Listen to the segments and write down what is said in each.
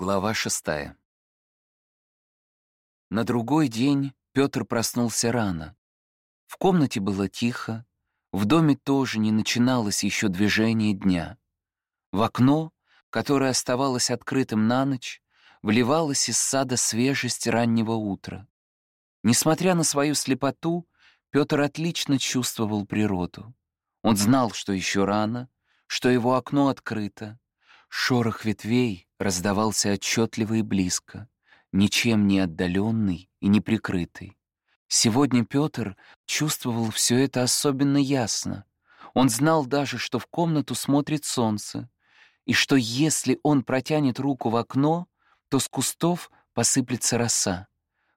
Глава шестая. На другой день Петр проснулся рано. В комнате было тихо, в доме тоже не начиналось еще движение дня. В окно, которое оставалось открытым на ночь, вливалась из сада свежесть раннего утра. Несмотря на свою слепоту, Петр отлично чувствовал природу. Он знал, что еще рано, что его окно открыто. Шорох ветвей раздавался отчетливо и близко, ничем не отдаленный и не прикрытый. Сегодня Петр чувствовал все это особенно ясно. Он знал даже, что в комнату смотрит солнце, и что если он протянет руку в окно, то с кустов посыплется роса.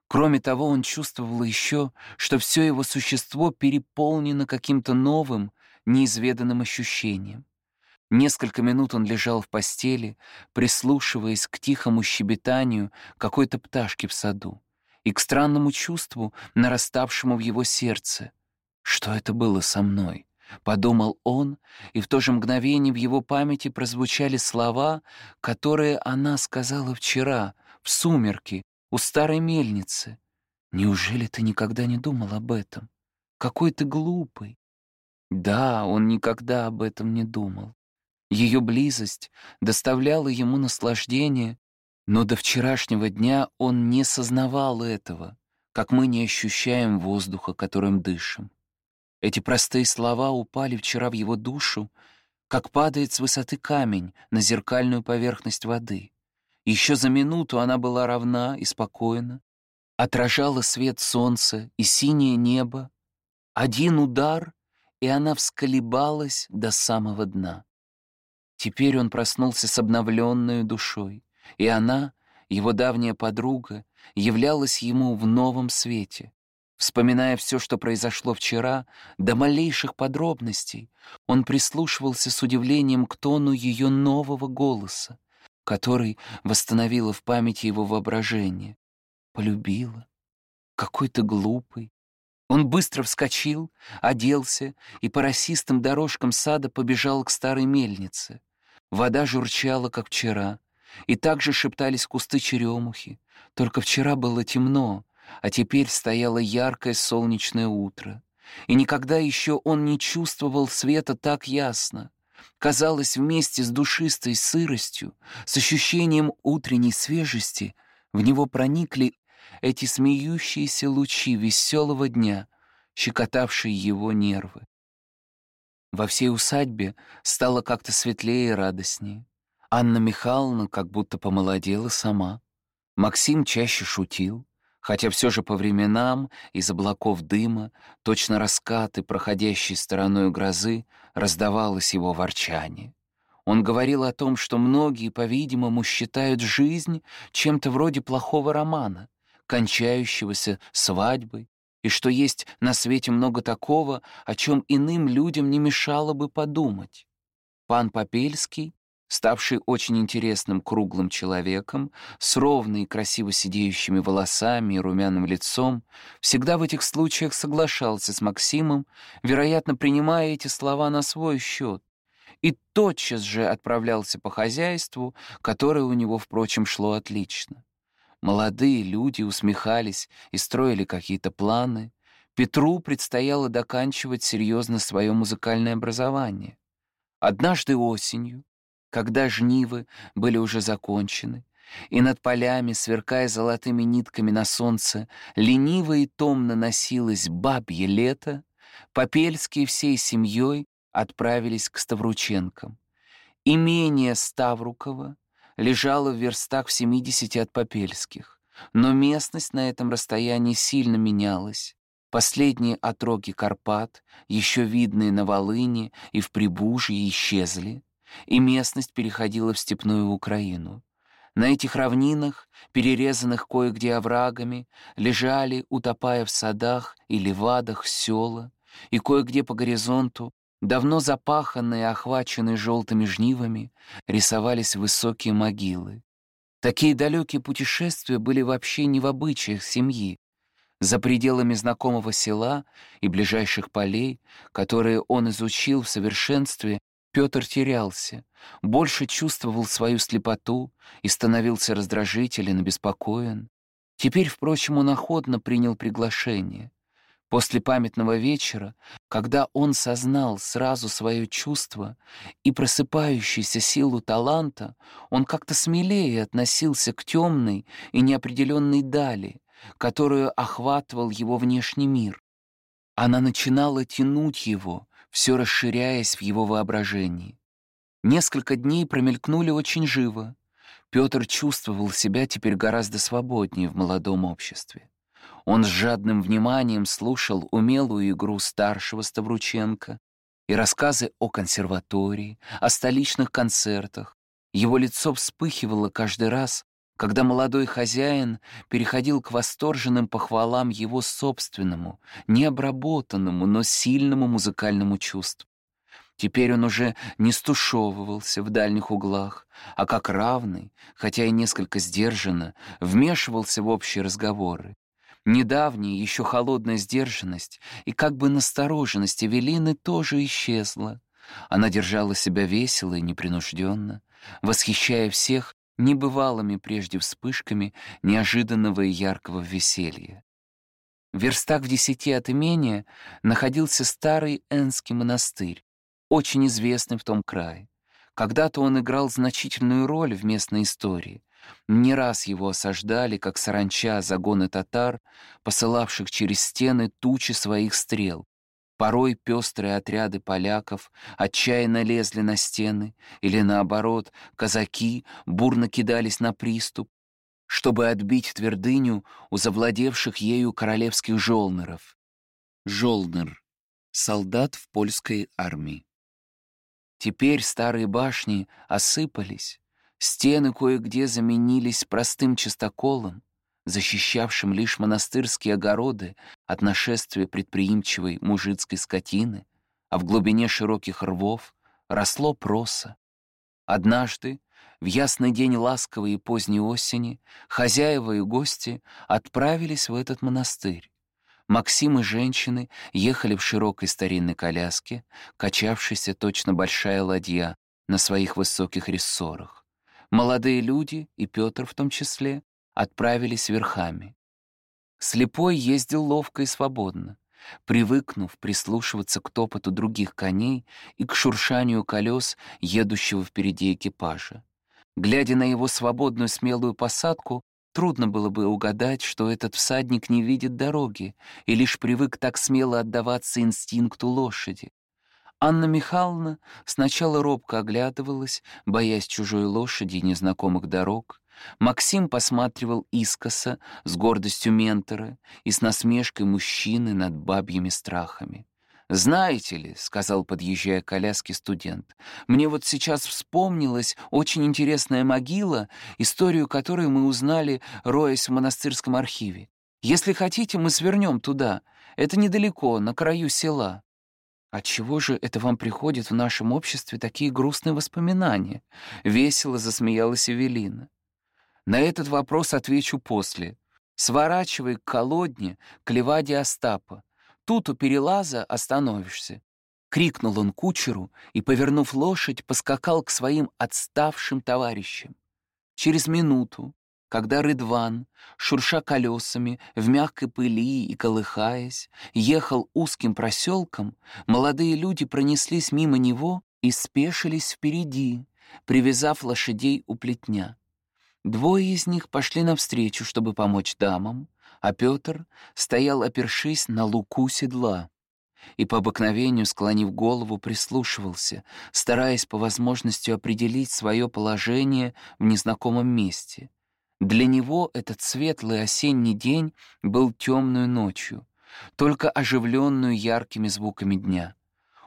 Кроме того, он чувствовал еще, что все его существо переполнено каким-то новым, неизведанным ощущением. Несколько минут он лежал в постели, прислушиваясь к тихому щебетанию какой-то пташки в саду и к странному чувству, нараставшему в его сердце. «Что это было со мной?» — подумал он, и в то же мгновение в его памяти прозвучали слова, которые она сказала вчера, в сумерки, у старой мельницы. «Неужели ты никогда не думал об этом? Какой ты глупый!» Да, он никогда об этом не думал. Ее близость доставляла ему наслаждение, но до вчерашнего дня он не сознавал этого, как мы не ощущаем воздуха, которым дышим. Эти простые слова упали вчера в его душу, как падает с высоты камень на зеркальную поверхность воды. Еще за минуту она была равна и спокойна, отражала свет солнца и синее небо. Один удар, и она всколебалась до самого дна. Теперь он проснулся с обновленной душой, и она, его давняя подруга, являлась ему в новом свете. Вспоминая все, что произошло вчера, до малейших подробностей, он прислушивался с удивлением к тону ее нового голоса, который восстановила в памяти его воображение. Полюбила. Какой ты глупый. Он быстро вскочил, оделся и по росистым дорожкам сада побежал к старой мельнице. Вода журчала, как вчера, и также шептались кусты черемухи. Только вчера было темно, а теперь стояло яркое солнечное утро. И никогда еще он не чувствовал света так ясно. Казалось, вместе с душистой сыростью, с ощущением утренней свежести, в него проникли эти смеющиеся лучи веселого дня, щекотавшие его нервы. Во всей усадьбе стало как-то светлее и радостнее. Анна Михайловна как будто помолодела сама. Максим чаще шутил, хотя все же по временам из облаков дыма, точно раскаты, проходящей стороной грозы, раздавалось его ворчание. Он говорил о том, что многие, по-видимому, считают жизнь чем-то вроде плохого романа, кончающегося свадьбой, и что есть на свете много такого, о чем иным людям не мешало бы подумать. Пан Попельский, ставший очень интересным круглым человеком, с ровной и красиво сидеющими волосами и румяным лицом, всегда в этих случаях соглашался с Максимом, вероятно, принимая эти слова на свой счет, и тотчас же отправлялся по хозяйству, которое у него, впрочем, шло отлично. Молодые люди усмехались и строили какие-то планы. Петру предстояло доканчивать серьезно свое музыкальное образование. Однажды осенью, когда жнивы были уже закончены, и над полями, сверкая золотыми нитками на солнце, лениво и томно носилось бабье лето, Попельские всей семьей отправились к Ставрученкам. Имение Ставрукова лежала в верстах в 70 от Попельских, но местность на этом расстоянии сильно менялась. Последние отроги Карпат, еще видные на Волыне и в Прибужье, исчезли, и местность переходила в степную Украину. На этих равнинах, перерезанных кое-где оврагами, лежали, утопая в садах и левадах, села, и кое-где по горизонту Давно запаханные, охваченные желтыми жнивами, рисовались высокие могилы. Такие далекие путешествия были вообще не в обычаях семьи. За пределами знакомого села и ближайших полей, которые он изучил в совершенстве, Петр терялся, больше чувствовал свою слепоту и становился раздражителен и беспокоен. Теперь, впрочем, он охотно принял приглашение. После памятного вечера, когда он сознал сразу свое чувство и просыпающуюся силу таланта, он как-то смелее относился к темной и неопределенной дали, которую охватывал его внешний мир. Она начинала тянуть его, все расширяясь в его воображении. Несколько дней промелькнули очень живо. Петр чувствовал себя теперь гораздо свободнее в молодом обществе. Он с жадным вниманием слушал умелую игру старшего Ставрученко и рассказы о консерватории, о столичных концертах. Его лицо вспыхивало каждый раз, когда молодой хозяин переходил к восторженным похвалам его собственному, необработанному, но сильному музыкальному чувству. Теперь он уже не стушевывался в дальних углах, а как равный, хотя и несколько сдержанно, вмешивался в общие разговоры. Недавняя, еще холодная сдержанность и как бы настороженность Эвелины тоже исчезла. Она держала себя весело и непринужденно, восхищая всех небывалыми прежде вспышками неожиданного и яркого веселья. В верстах в десяти от имения находился старый Энский монастырь, очень известный в том крае. Когда-то он играл значительную роль в местной истории. Не раз его осаждали, как саранча, загоны татар, посылавших через стены тучи своих стрел. Порой пестрые отряды поляков отчаянно лезли на стены, или наоборот, казаки бурно кидались на приступ, чтобы отбить твердыню у завладевших ею королевских жолнеров. Жолнер — солдат в польской армии. Теперь старые башни осыпались, стены кое-где заменились простым чистоколом, защищавшим лишь монастырские огороды от нашествия предприимчивой мужицкой скотины, а в глубине широких рвов росло проса. Однажды, в ясный день ласковой и поздней осени, хозяева и гости отправились в этот монастырь. Максим и женщины ехали в широкой старинной коляске, качавшейся точно большая ладья на своих высоких рессорах. Молодые люди, и Петр в том числе, отправились верхами. Слепой ездил ловко и свободно, привыкнув прислушиваться к топоту других коней и к шуршанию колес едущего впереди экипажа. Глядя на его свободную смелую посадку, Трудно было бы угадать, что этот всадник не видит дороги и лишь привык так смело отдаваться инстинкту лошади. Анна Михайловна сначала робко оглядывалась, боясь чужой лошади и незнакомых дорог. Максим посматривал искоса с гордостью ментора и с насмешкой мужчины над бабьими страхами. «Знаете ли», — сказал, подъезжая к коляске студент, «мне вот сейчас вспомнилась очень интересная могила, историю которой мы узнали, роясь в монастырском архиве. Если хотите, мы свернем туда. Это недалеко, на краю села». «Отчего же это вам приходит в нашем обществе такие грустные воспоминания?» — весело засмеялась Эвелина. «На этот вопрос отвечу после. Сворачивай к колодне, к леваде Остапа. Тут у перелаза остановишься. Крикнул он кучеру и, повернув лошадь, поскакал к своим отставшим товарищам. Через минуту, когда Рыдван, шурша колесами, в мягкой пыли и колыхаясь, ехал узким проселком, молодые люди пронеслись мимо него и спешились впереди, привязав лошадей у плетня. Двое из них пошли навстречу, чтобы помочь дамам, а Петр стоял, опершись на луку седла, и по обыкновению, склонив голову, прислушивался, стараясь по возможности определить свое положение в незнакомом месте. Для него этот светлый осенний день был темную ночью, только оживленную яркими звуками дня.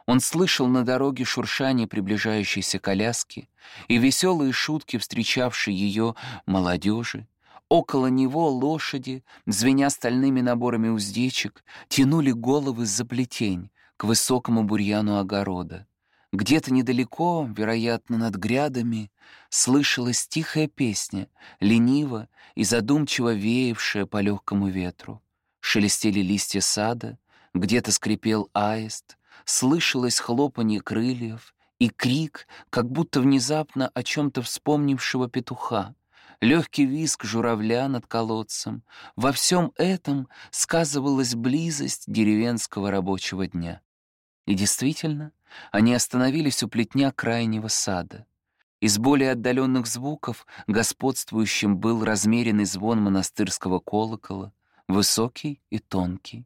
Он слышал на дороге шуршание приближающейся коляски и веселые шутки, встречавшей ее молодежи, Около него лошади, звеня стальными наборами уздечек, тянули головы за плетень к высокому бурьяну огорода. Где-то недалеко, вероятно, над грядами, слышалась тихая песня, лениво и задумчиво веявшая по легкому ветру. Шелестели листья сада, где-то скрипел аист, слышалось хлопанье крыльев и крик, как будто внезапно о чем-то вспомнившего петуха, легкий виск журавля над колодцем. Во всем этом сказывалась близость деревенского рабочего дня. И действительно, они остановились у плетня крайнего сада. Из более отдаленных звуков господствующим был размеренный звон монастырского колокола, высокий и тонкий.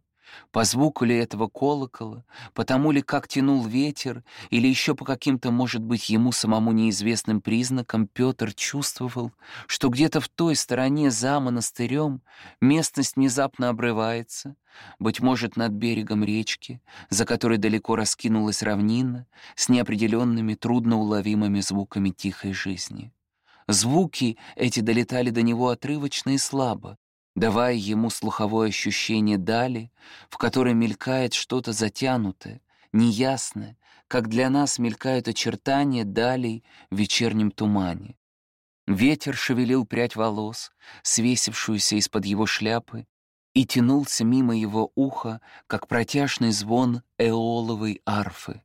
По звуку ли этого колокола, потому ли, как тянул ветер, или еще по каким-то, может быть, ему самому неизвестным признакам, Петр чувствовал, что где-то в той стороне за монастырем местность внезапно обрывается, быть может, над берегом речки, за которой далеко раскинулась равнина с неопределенными, трудноуловимыми звуками тихой жизни. Звуки эти долетали до него отрывочно и слабо, давая ему слуховое ощущение дали, в которой мелькает что-то затянутое, неясное, как для нас мелькают очертания далей в вечернем тумане. Ветер шевелил прядь волос, свесившуюся из-под его шляпы, и тянулся мимо его уха, как протяжный звон эоловой арфы.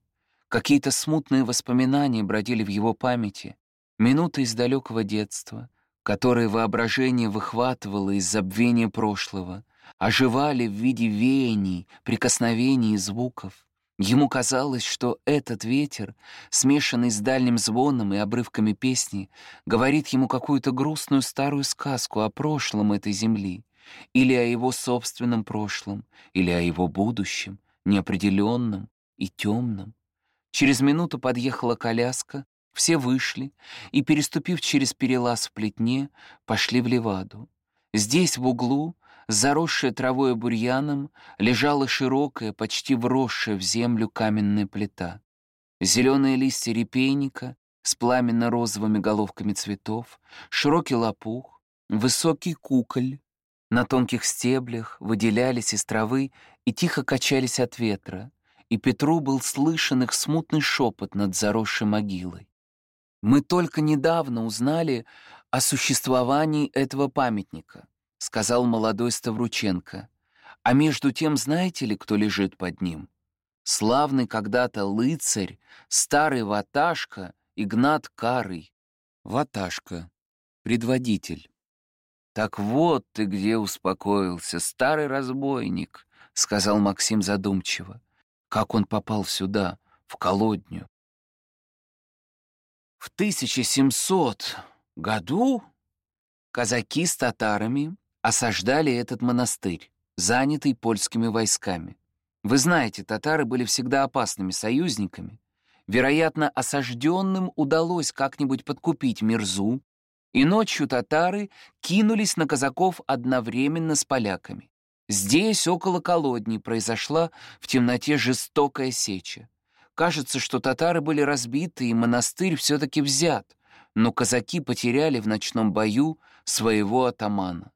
Какие-то смутные воспоминания бродили в его памяти, минуты из далекого детства, которые воображение выхватывало из забвения прошлого, оживали в виде веяний, прикосновений и звуков. Ему казалось, что этот ветер, смешанный с дальним звоном и обрывками песни, говорит ему какую-то грустную старую сказку о прошлом этой земли, или о его собственном прошлом, или о его будущем, неопределенном и темном. Через минуту подъехала коляска, все вышли и, переступив через перелаз в плетне, пошли в леваду. Здесь, в углу, заросшая травой и бурьяном, лежала широкая, почти вросшая в землю каменная плита. Зеленые листья репейника с пламенно-розовыми головками цветов, широкий лопух, высокий куколь. На тонких стеблях выделялись из травы и тихо качались от ветра, и Петру был слышен их смутный шепот над заросшей могилой. Мы только недавно узнали о существовании этого памятника, сказал молодой Ставрученко. А между тем знаете ли, кто лежит под ним? Славный когда-то лыцарь, старый ваташка Игнат Карый. Ваташка, предводитель. «Так вот ты где успокоился, старый разбойник», — сказал Максим задумчиво. «Как он попал сюда, в колодню?» В 1700 году казаки с татарами осаждали этот монастырь, занятый польскими войсками. Вы знаете, татары были всегда опасными союзниками. Вероятно, осажденным удалось как-нибудь подкупить Мирзу, и ночью татары кинулись на казаков одновременно с поляками. Здесь, около колодни, произошла в темноте жестокая сеча. Кажется, что татары были разбиты, и монастырь все-таки взят, но казаки потеряли в ночном бою своего атамана.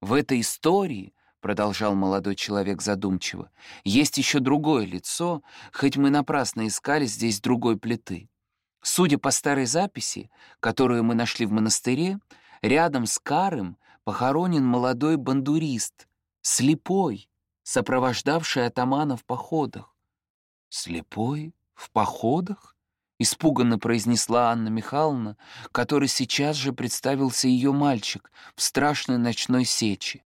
В этой истории, продолжал молодой человек задумчиво, есть еще другое лицо, хоть мы напрасно искали здесь другой плиты. Судя по старой записи, которую мы нашли в монастыре, рядом с Карым похоронен молодой бандурист, слепой, сопровождавший атамана в походах. Слепой? «В походах?» — испуганно произнесла Анна Михайловна, которой сейчас же представился ее мальчик в страшной ночной сече.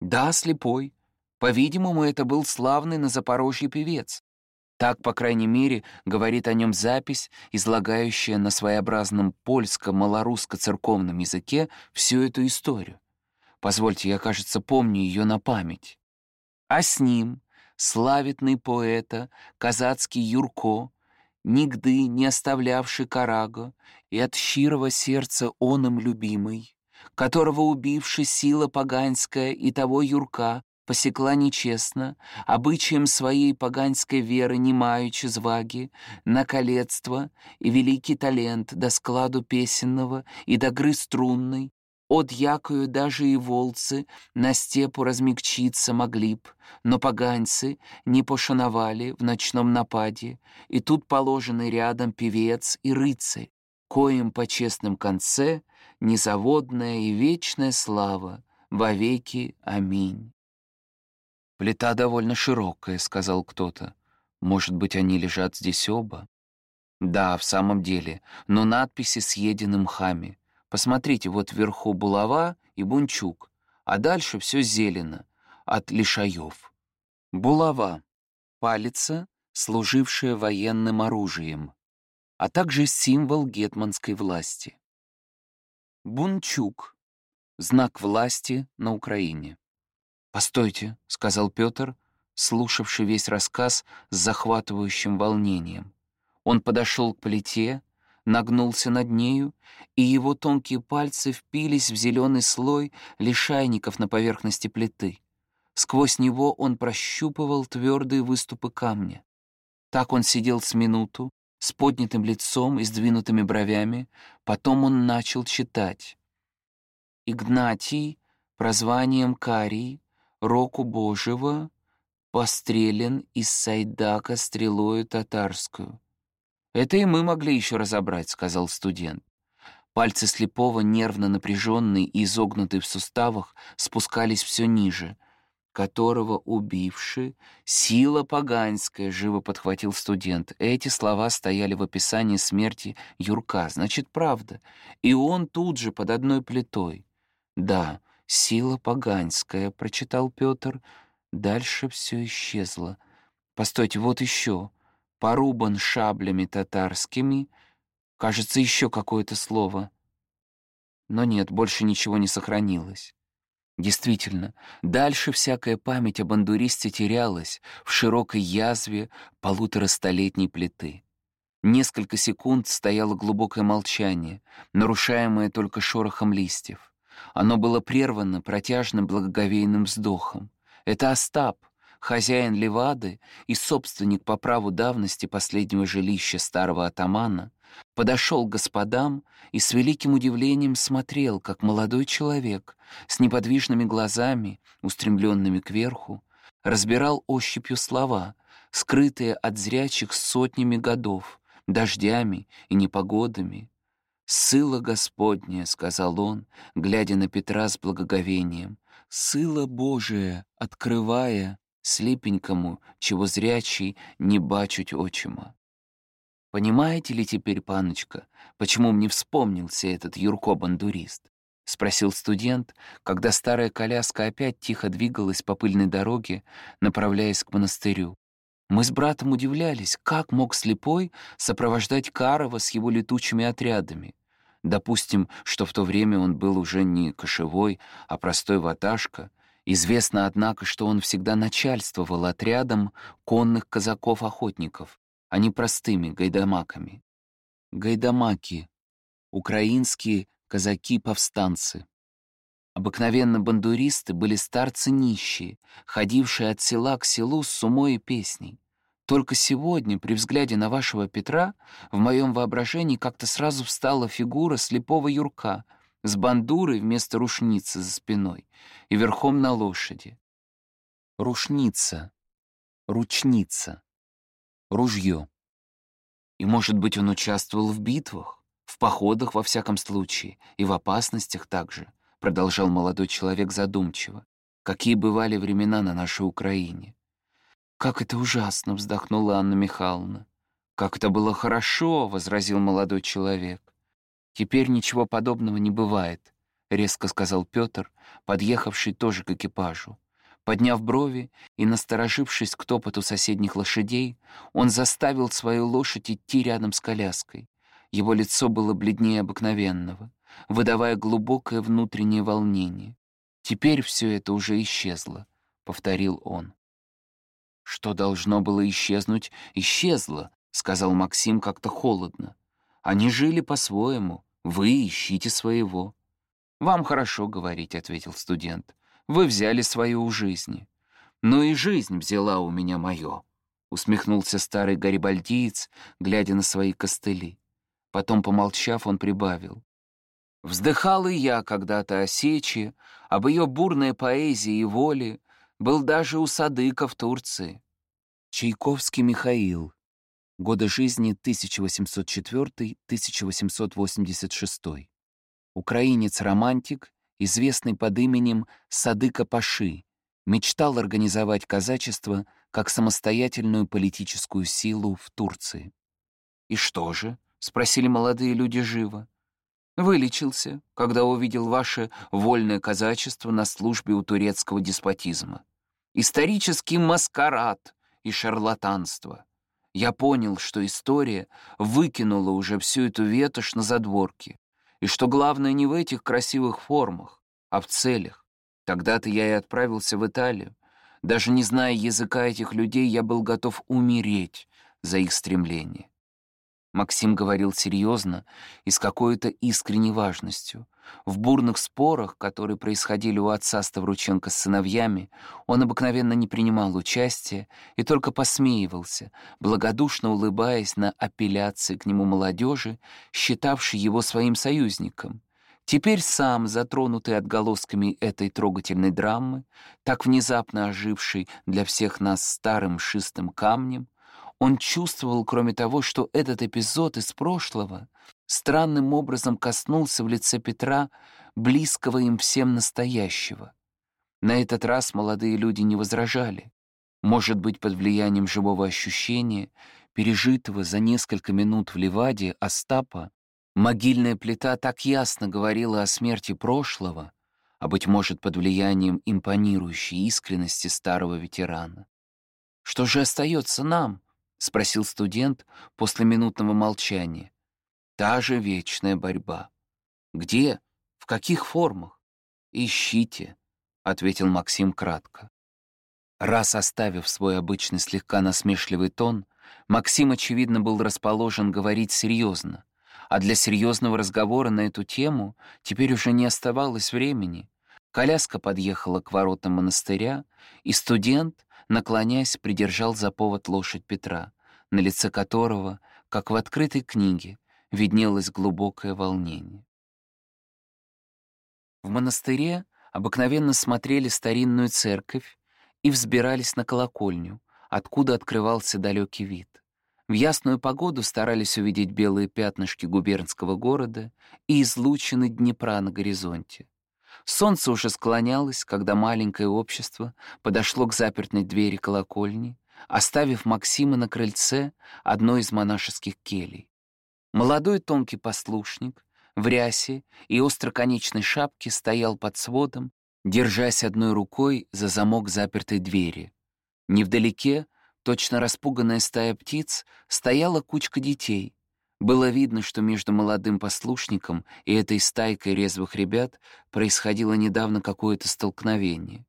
«Да, слепой. По-видимому, это был славный на Запорожье певец. Так, по крайней мере, говорит о нем запись, излагающая на своеобразном польско-малорусско-церковном языке всю эту историю. Позвольте, я, кажется, помню ее на память. А с ним славитный поэта, казацкий Юрко, нигды не оставлявший Караго, и от щирого сердца он им любимый, которого убивши сила поганская и того Юрка посекла нечестно, обычаем своей поганской веры не маючи зваги, на колецство и великий талент до складу песенного и до гры струнной, от якою даже и волцы на степу размягчиться могли б, но поганцы не пошановали в ночном нападе, и тут положены рядом певец и рыцарь, коим по честном конце незаводная и вечная слава, вовеки аминь. «Плита довольно широкая», — сказал кто-то. «Может быть, они лежат здесь оба?» Да, в самом деле, но надписи съедены мхами. Посмотрите, вот вверху булава и бунчук, а дальше все зелено, от лишаев. Булава — палица, служившая военным оружием, а также символ гетманской власти. Бунчук — знак власти на Украине. «Постойте», — сказал Петр, слушавший весь рассказ с захватывающим волнением. Он подошел к плите, нагнулся над нею, и его тонкие пальцы впились в зеленый слой лишайников на поверхности плиты. Сквозь него он прощупывал твердые выступы камня. Так он сидел с минуту, с поднятым лицом и сдвинутыми бровями, потом он начал читать. «Игнатий, прозванием Карий, року Божьего, пострелен из Сайдака стрелою татарскую. «Это и мы могли еще разобрать», — сказал студент. Пальцы слепого, нервно напряженные и изогнутые в суставах, спускались все ниже. «Которого убивши, сила поганская», — живо подхватил студент. Эти слова стояли в описании смерти Юрка, значит, правда. И он тут же под одной плитой. «Да, сила поганская», — прочитал Петр. Дальше все исчезло. «Постойте, вот еще порубан шаблями татарскими, кажется, еще какое-то слово. Но нет, больше ничего не сохранилось. Действительно, дальше всякая память о бандуристе терялась в широкой язве полуторастолетней плиты. Несколько секунд стояло глубокое молчание, нарушаемое только шорохом листьев. Оно было прервано протяжным благоговейным вздохом. Это Остап, хозяин Левады и собственник по праву давности последнего жилища старого атамана, подошел к господам и с великим удивлением смотрел, как молодой человек с неподвижными глазами, устремленными кверху, разбирал ощупью слова, скрытые от зрячих сотнями годов, дождями и непогодами. «Сыла Господня», — сказал он, глядя на Петра с благоговением, «сыла Божия, открывая слепенькому, чего зрячий не бачуть очима. «Понимаете ли теперь, паночка, почему мне вспомнился этот Юрко-бандурист?» — спросил студент, когда старая коляска опять тихо двигалась по пыльной дороге, направляясь к монастырю. Мы с братом удивлялись, как мог слепой сопровождать Карова с его летучими отрядами. Допустим, что в то время он был уже не кошевой, а простой ваташка, Известно, однако, что он всегда начальствовал отрядом конных казаков-охотников, а не простыми гайдамаками. Гайдамаки — украинские казаки-повстанцы. Обыкновенно бандуристы были старцы нищие, ходившие от села к селу с сумой и песней. Только сегодня, при взгляде на вашего Петра, в моем воображении как-то сразу встала фигура слепого Юрка — с бандурой вместо рушницы за спиной и верхом на лошади. Рушница, ручница, ружье. И, может быть, он участвовал в битвах, в походах во всяком случае, и в опасностях также, продолжал молодой человек задумчиво. Какие бывали времена на нашей Украине. «Как это ужасно!» — вздохнула Анна Михайловна. «Как это было хорошо!» — возразил молодой человек. «Теперь ничего подобного не бывает», — резко сказал Петр, подъехавший тоже к экипажу. Подняв брови и насторожившись к топоту соседних лошадей, он заставил свою лошадь идти рядом с коляской. Его лицо было бледнее обыкновенного, выдавая глубокое внутреннее волнение. «Теперь все это уже исчезло», — повторил он. «Что должно было исчезнуть, исчезло», — сказал Максим как-то холодно. «Они жили по-своему, вы ищите своего. «Вам хорошо говорить», — ответил студент. «Вы взяли свое у жизни». «Ну и жизнь взяла у меня мое», — усмехнулся старый гарибальдиец, глядя на свои костыли. Потом, помолчав, он прибавил. «Вздыхал и я когда-то о Сечи, об ее бурной поэзии и воле, был даже у Садыка в Турции». Чайковский Михаил, Годы жизни 1804-1886. Украинец-романтик, известный под именем Садыка Паши, мечтал организовать казачество как самостоятельную политическую силу в Турции. «И что же?» — спросили молодые люди живо. «Вылечился, когда увидел ваше вольное казачество на службе у турецкого деспотизма. Исторический маскарад и шарлатанство. Я понял, что история выкинула уже всю эту ветошь на задворки, и что главное не в этих красивых формах, а в целях. Тогда-то я и отправился в Италию. Даже не зная языка этих людей, я был готов умереть за их стремление. Максим говорил серьезно и с какой-то искренней важностью. В бурных спорах, которые происходили у отца Ставрученко с сыновьями, он обыкновенно не принимал участия и только посмеивался, благодушно улыбаясь на апелляции к нему молодежи, считавшей его своим союзником. Теперь сам, затронутый отголосками этой трогательной драмы, так внезапно оживший для всех нас старым шистым камнем, он чувствовал, кроме того, что этот эпизод из прошлого странным образом коснулся в лице Петра близкого им всем настоящего. На этот раз молодые люди не возражали. Может быть, под влиянием живого ощущения, пережитого за несколько минут в Ливаде Остапа, могильная плита так ясно говорила о смерти прошлого, а, быть может, под влиянием импонирующей искренности старого ветерана. Что же остается нам? — спросил студент после минутного молчания. «Та же вечная борьба. Где? В каких формах? Ищите», — ответил Максим кратко. Раз оставив свой обычный слегка насмешливый тон, Максим, очевидно, был расположен говорить серьезно, а для серьезного разговора на эту тему теперь уже не оставалось времени. Коляска подъехала к воротам монастыря, и студент, наклоняясь, придержал за повод лошадь Петра, на лице которого, как в открытой книге, виднелось глубокое волнение. В монастыре обыкновенно смотрели старинную церковь и взбирались на колокольню, откуда открывался далекий вид. В ясную погоду старались увидеть белые пятнышки губернского города и излучины Днепра на горизонте. Солнце уже склонялось, когда маленькое общество подошло к запертой двери колокольни, оставив Максима на крыльце одной из монашеских келей. Молодой тонкий послушник в рясе и остроконечной шапке стоял под сводом, держась одной рукой за замок запертой двери. Невдалеке, точно распуганная стая птиц, стояла кучка детей, было видно, что между молодым послушником и этой стайкой резвых ребят происходило недавно какое-то столкновение.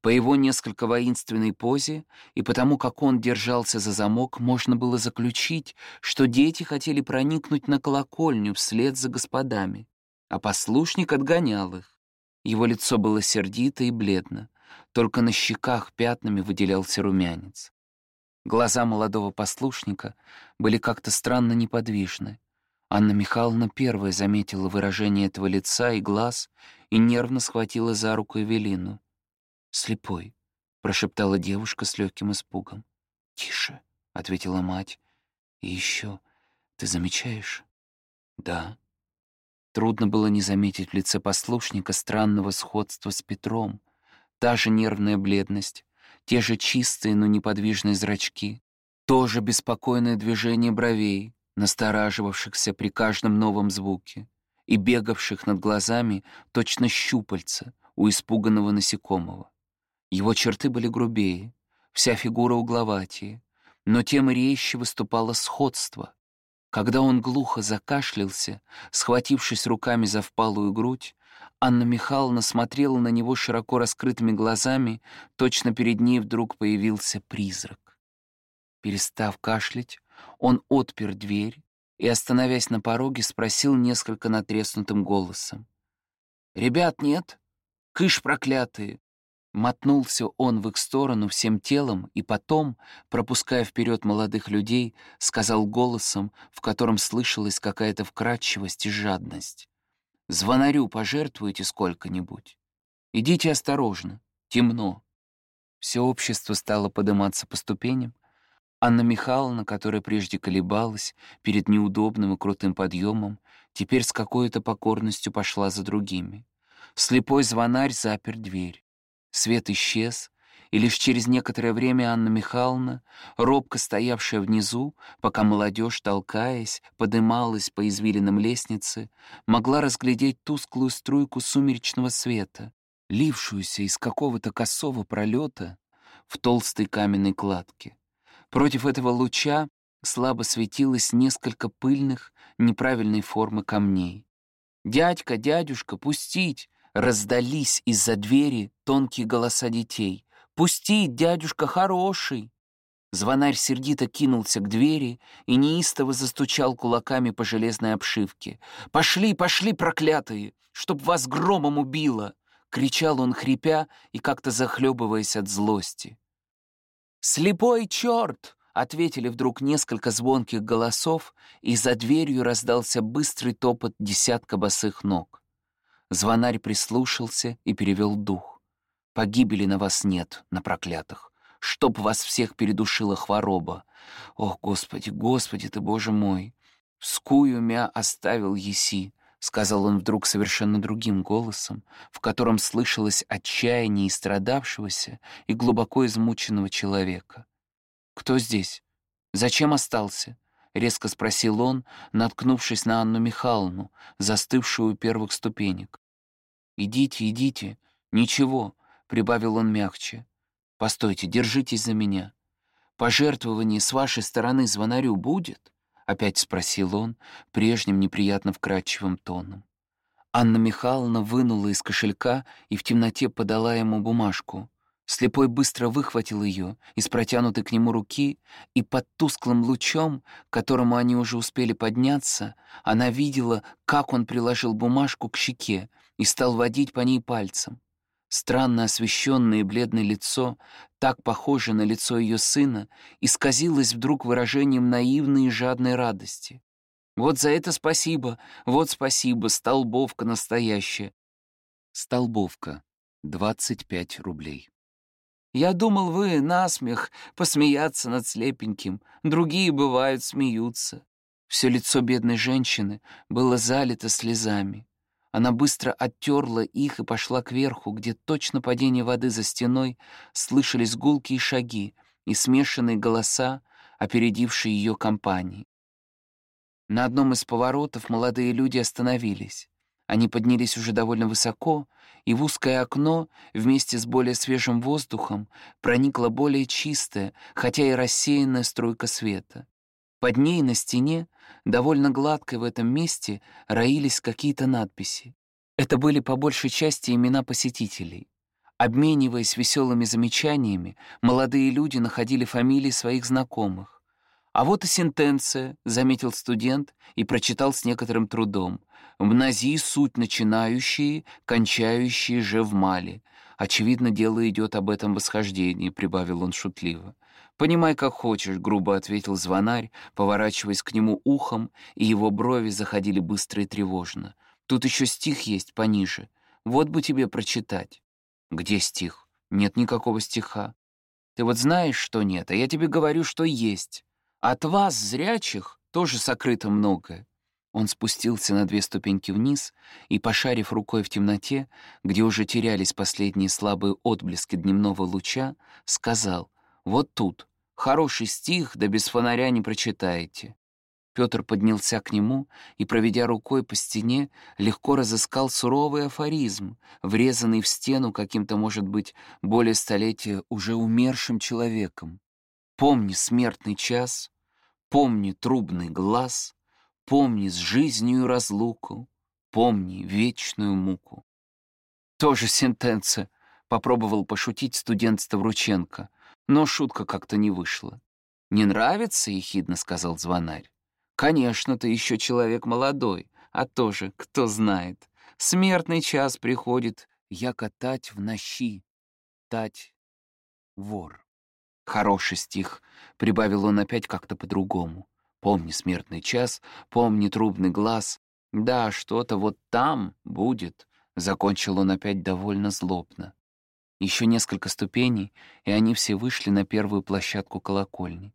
По его несколько воинственной позе и потому, как он держался за замок, можно было заключить, что дети хотели проникнуть на колокольню вслед за господами, а послушник отгонял их. Его лицо было сердито и бледно, только на щеках пятнами выделялся румянец. Глаза молодого послушника были как-то странно неподвижны. Анна Михайловна первая заметила выражение этого лица и глаз и нервно схватила за руку Эвелину. «Слепой», — прошептала девушка с легким испугом. «Тише», — ответила мать. «И еще, ты замечаешь?» «Да». Трудно было не заметить в лице послушника странного сходства с Петром. Та же нервная бледность, те же чистые, но неподвижные зрачки, то же беспокойное движение бровей, настораживавшихся при каждом новом звуке и бегавших над глазами точно щупальца у испуганного насекомого. Его черты были грубее, вся фигура угловатее, но тем резче выступало сходство. Когда он глухо закашлялся, схватившись руками за впалую грудь, Анна Михайловна смотрела на него широко раскрытыми глазами, точно перед ней вдруг появился призрак. Перестав кашлять, он отпер дверь и, остановясь на пороге, спросил несколько натреснутым голосом. «Ребят нет? Кыш проклятые!» Мотнулся он в их сторону всем телом и потом, пропуская вперед молодых людей, сказал голосом, в котором слышалась какая-то вкрадчивость и жадность. Звонарю пожертвуете сколько-нибудь? Идите осторожно, темно. Все общество стало подниматься по ступеням. Анна Михайловна, которая прежде колебалась перед неудобным и крутым подъемом, теперь с какой-то покорностью пошла за другими. Слепой звонарь запер дверь. Свет исчез, и лишь через некоторое время Анна Михайловна, робко стоявшая внизу, пока молодежь, толкаясь, подымалась по извилинам лестницы, могла разглядеть тусклую струйку сумеречного света, лившуюся из какого-то косого пролета в толстой каменной кладке. Против этого луча слабо светилось несколько пыльных, неправильной формы камней. «Дядька, дядюшка, пустить!» Раздались из-за двери тонкие голоса детей. «Пустить, дядюшка хороший!» Звонарь сердито кинулся к двери и неистово застучал кулаками по железной обшивке. «Пошли, пошли, проклятые! Чтоб вас громом убило!» — кричал он, хрипя и как-то захлебываясь от злости. «Слепой черт!» — ответили вдруг несколько звонких голосов, и за дверью раздался быстрый топот десятка босых ног. Звонарь прислушался и перевел дух. Погибели на вас нет, на проклятых. Чтоб вас всех передушила хвороба. Ох, Господи, Господи ты, Боже мой! Скую мя оставил еси, — сказал он вдруг совершенно другим голосом, в котором слышалось отчаяние и страдавшегося и глубоко измученного человека. «Кто здесь? Зачем остался?» — резко спросил он, наткнувшись на Анну Михайловну, застывшую у первых ступенек. «Идите, идите. Ничего, — прибавил он мягче. «Постойте, держитесь за меня. Пожертвование с вашей стороны звонарю будет?» — опять спросил он, прежним неприятно вкрадчивым тоном. Анна Михайловна вынула из кошелька и в темноте подала ему бумажку. Слепой быстро выхватил ее из протянутой к нему руки, и под тусклым лучом, к которому они уже успели подняться, она видела, как он приложил бумажку к щеке и стал водить по ней пальцем. Странно освещенное бледное лицо, так похожее на лицо ее сына, исказилось вдруг выражением наивной и жадной радости. «Вот за это спасибо, вот спасибо, столбовка настоящая». Столбовка. 25 рублей. «Я думал, вы насмех посмеяться над слепеньким. Другие, бывают, смеются». Все лицо бедной женщины было залито слезами. Она быстро оттерла их и пошла кверху, где точно падение воды за стеной слышались гулкие шаги и смешанные голоса, опередившие ее компании. На одном из поворотов молодые люди остановились. Они поднялись уже довольно высоко, и в узкое окно вместе с более свежим воздухом проникла более чистая, хотя и рассеянная струйка света. Под ней на стене, довольно гладкой в этом месте, роились какие-то надписи. Это были по большей части имена посетителей. Обмениваясь веселыми замечаниями, молодые люди находили фамилии своих знакомых. «А вот и сентенция», — заметил студент и прочитал с некоторым трудом. «Мнази суть начинающие, кончающие же в мале». Очевидно, дело идет об этом восхождении, — прибавил он шутливо. «Понимай, как хочешь», — грубо ответил звонарь, поворачиваясь к нему ухом, и его брови заходили быстро и тревожно. «Тут еще стих есть пониже. Вот бы тебе прочитать». «Где стих? Нет никакого стиха». «Ты вот знаешь, что нет, а я тебе говорю, что есть. От вас, зрячих, тоже сокрыто многое. Он спустился на две ступеньки вниз и, пошарив рукой в темноте, где уже терялись последние слабые отблески дневного луча, сказал «Вот тут, Хороший стих, да без фонаря не прочитаете». Петр поднялся к нему и, проведя рукой по стене, легко разыскал суровый афоризм, врезанный в стену каким-то, может быть, более столетия уже умершим человеком. «Помни смертный час, помни трубный глаз, помни с жизнью разлуку, помни вечную муку». «Тоже сентенция», — попробовал пошутить студент Ставрученко, но шутка как-то не вышла. «Не нравится?» — ехидно сказал звонарь. «Конечно, ты еще человек молодой, а тоже, кто знает. Смертный час приходит, я катать в нощи, тать вор». Хороший стих, — прибавил он опять как-то по-другому. Помни смертный час, помни трубный глаз. Да, что-то вот там будет, — закончил он опять довольно злобно. Еще несколько ступеней, и они все вышли на первую площадку колокольни.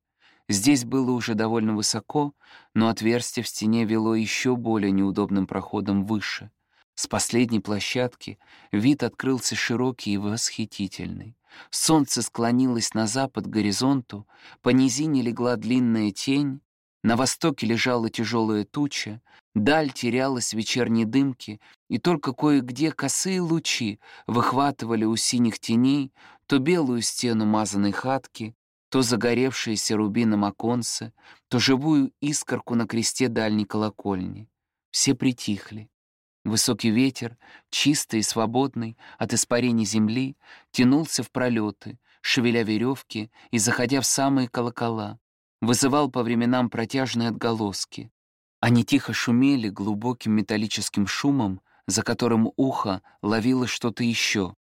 Здесь было уже довольно высоко, но отверстие в стене вело еще более неудобным проходом выше. С последней площадки вид открылся широкий и восхитительный. Солнце склонилось на запад к горизонту, по низине легла длинная тень, на востоке лежала тяжелая туча, даль терялась в вечерней дымке, и только кое-где косые лучи выхватывали у синих теней то белую стену мазанной хатки, то загоревшиеся рубином оконце, то живую искорку на кресте дальней колокольни. Все притихли. Высокий ветер, чистый и свободный от испарений земли, тянулся в пролеты, шевеля веревки и заходя в самые колокола, вызывал по временам протяжные отголоски. Они тихо шумели глубоким металлическим шумом, за которым ухо ловило что-то еще,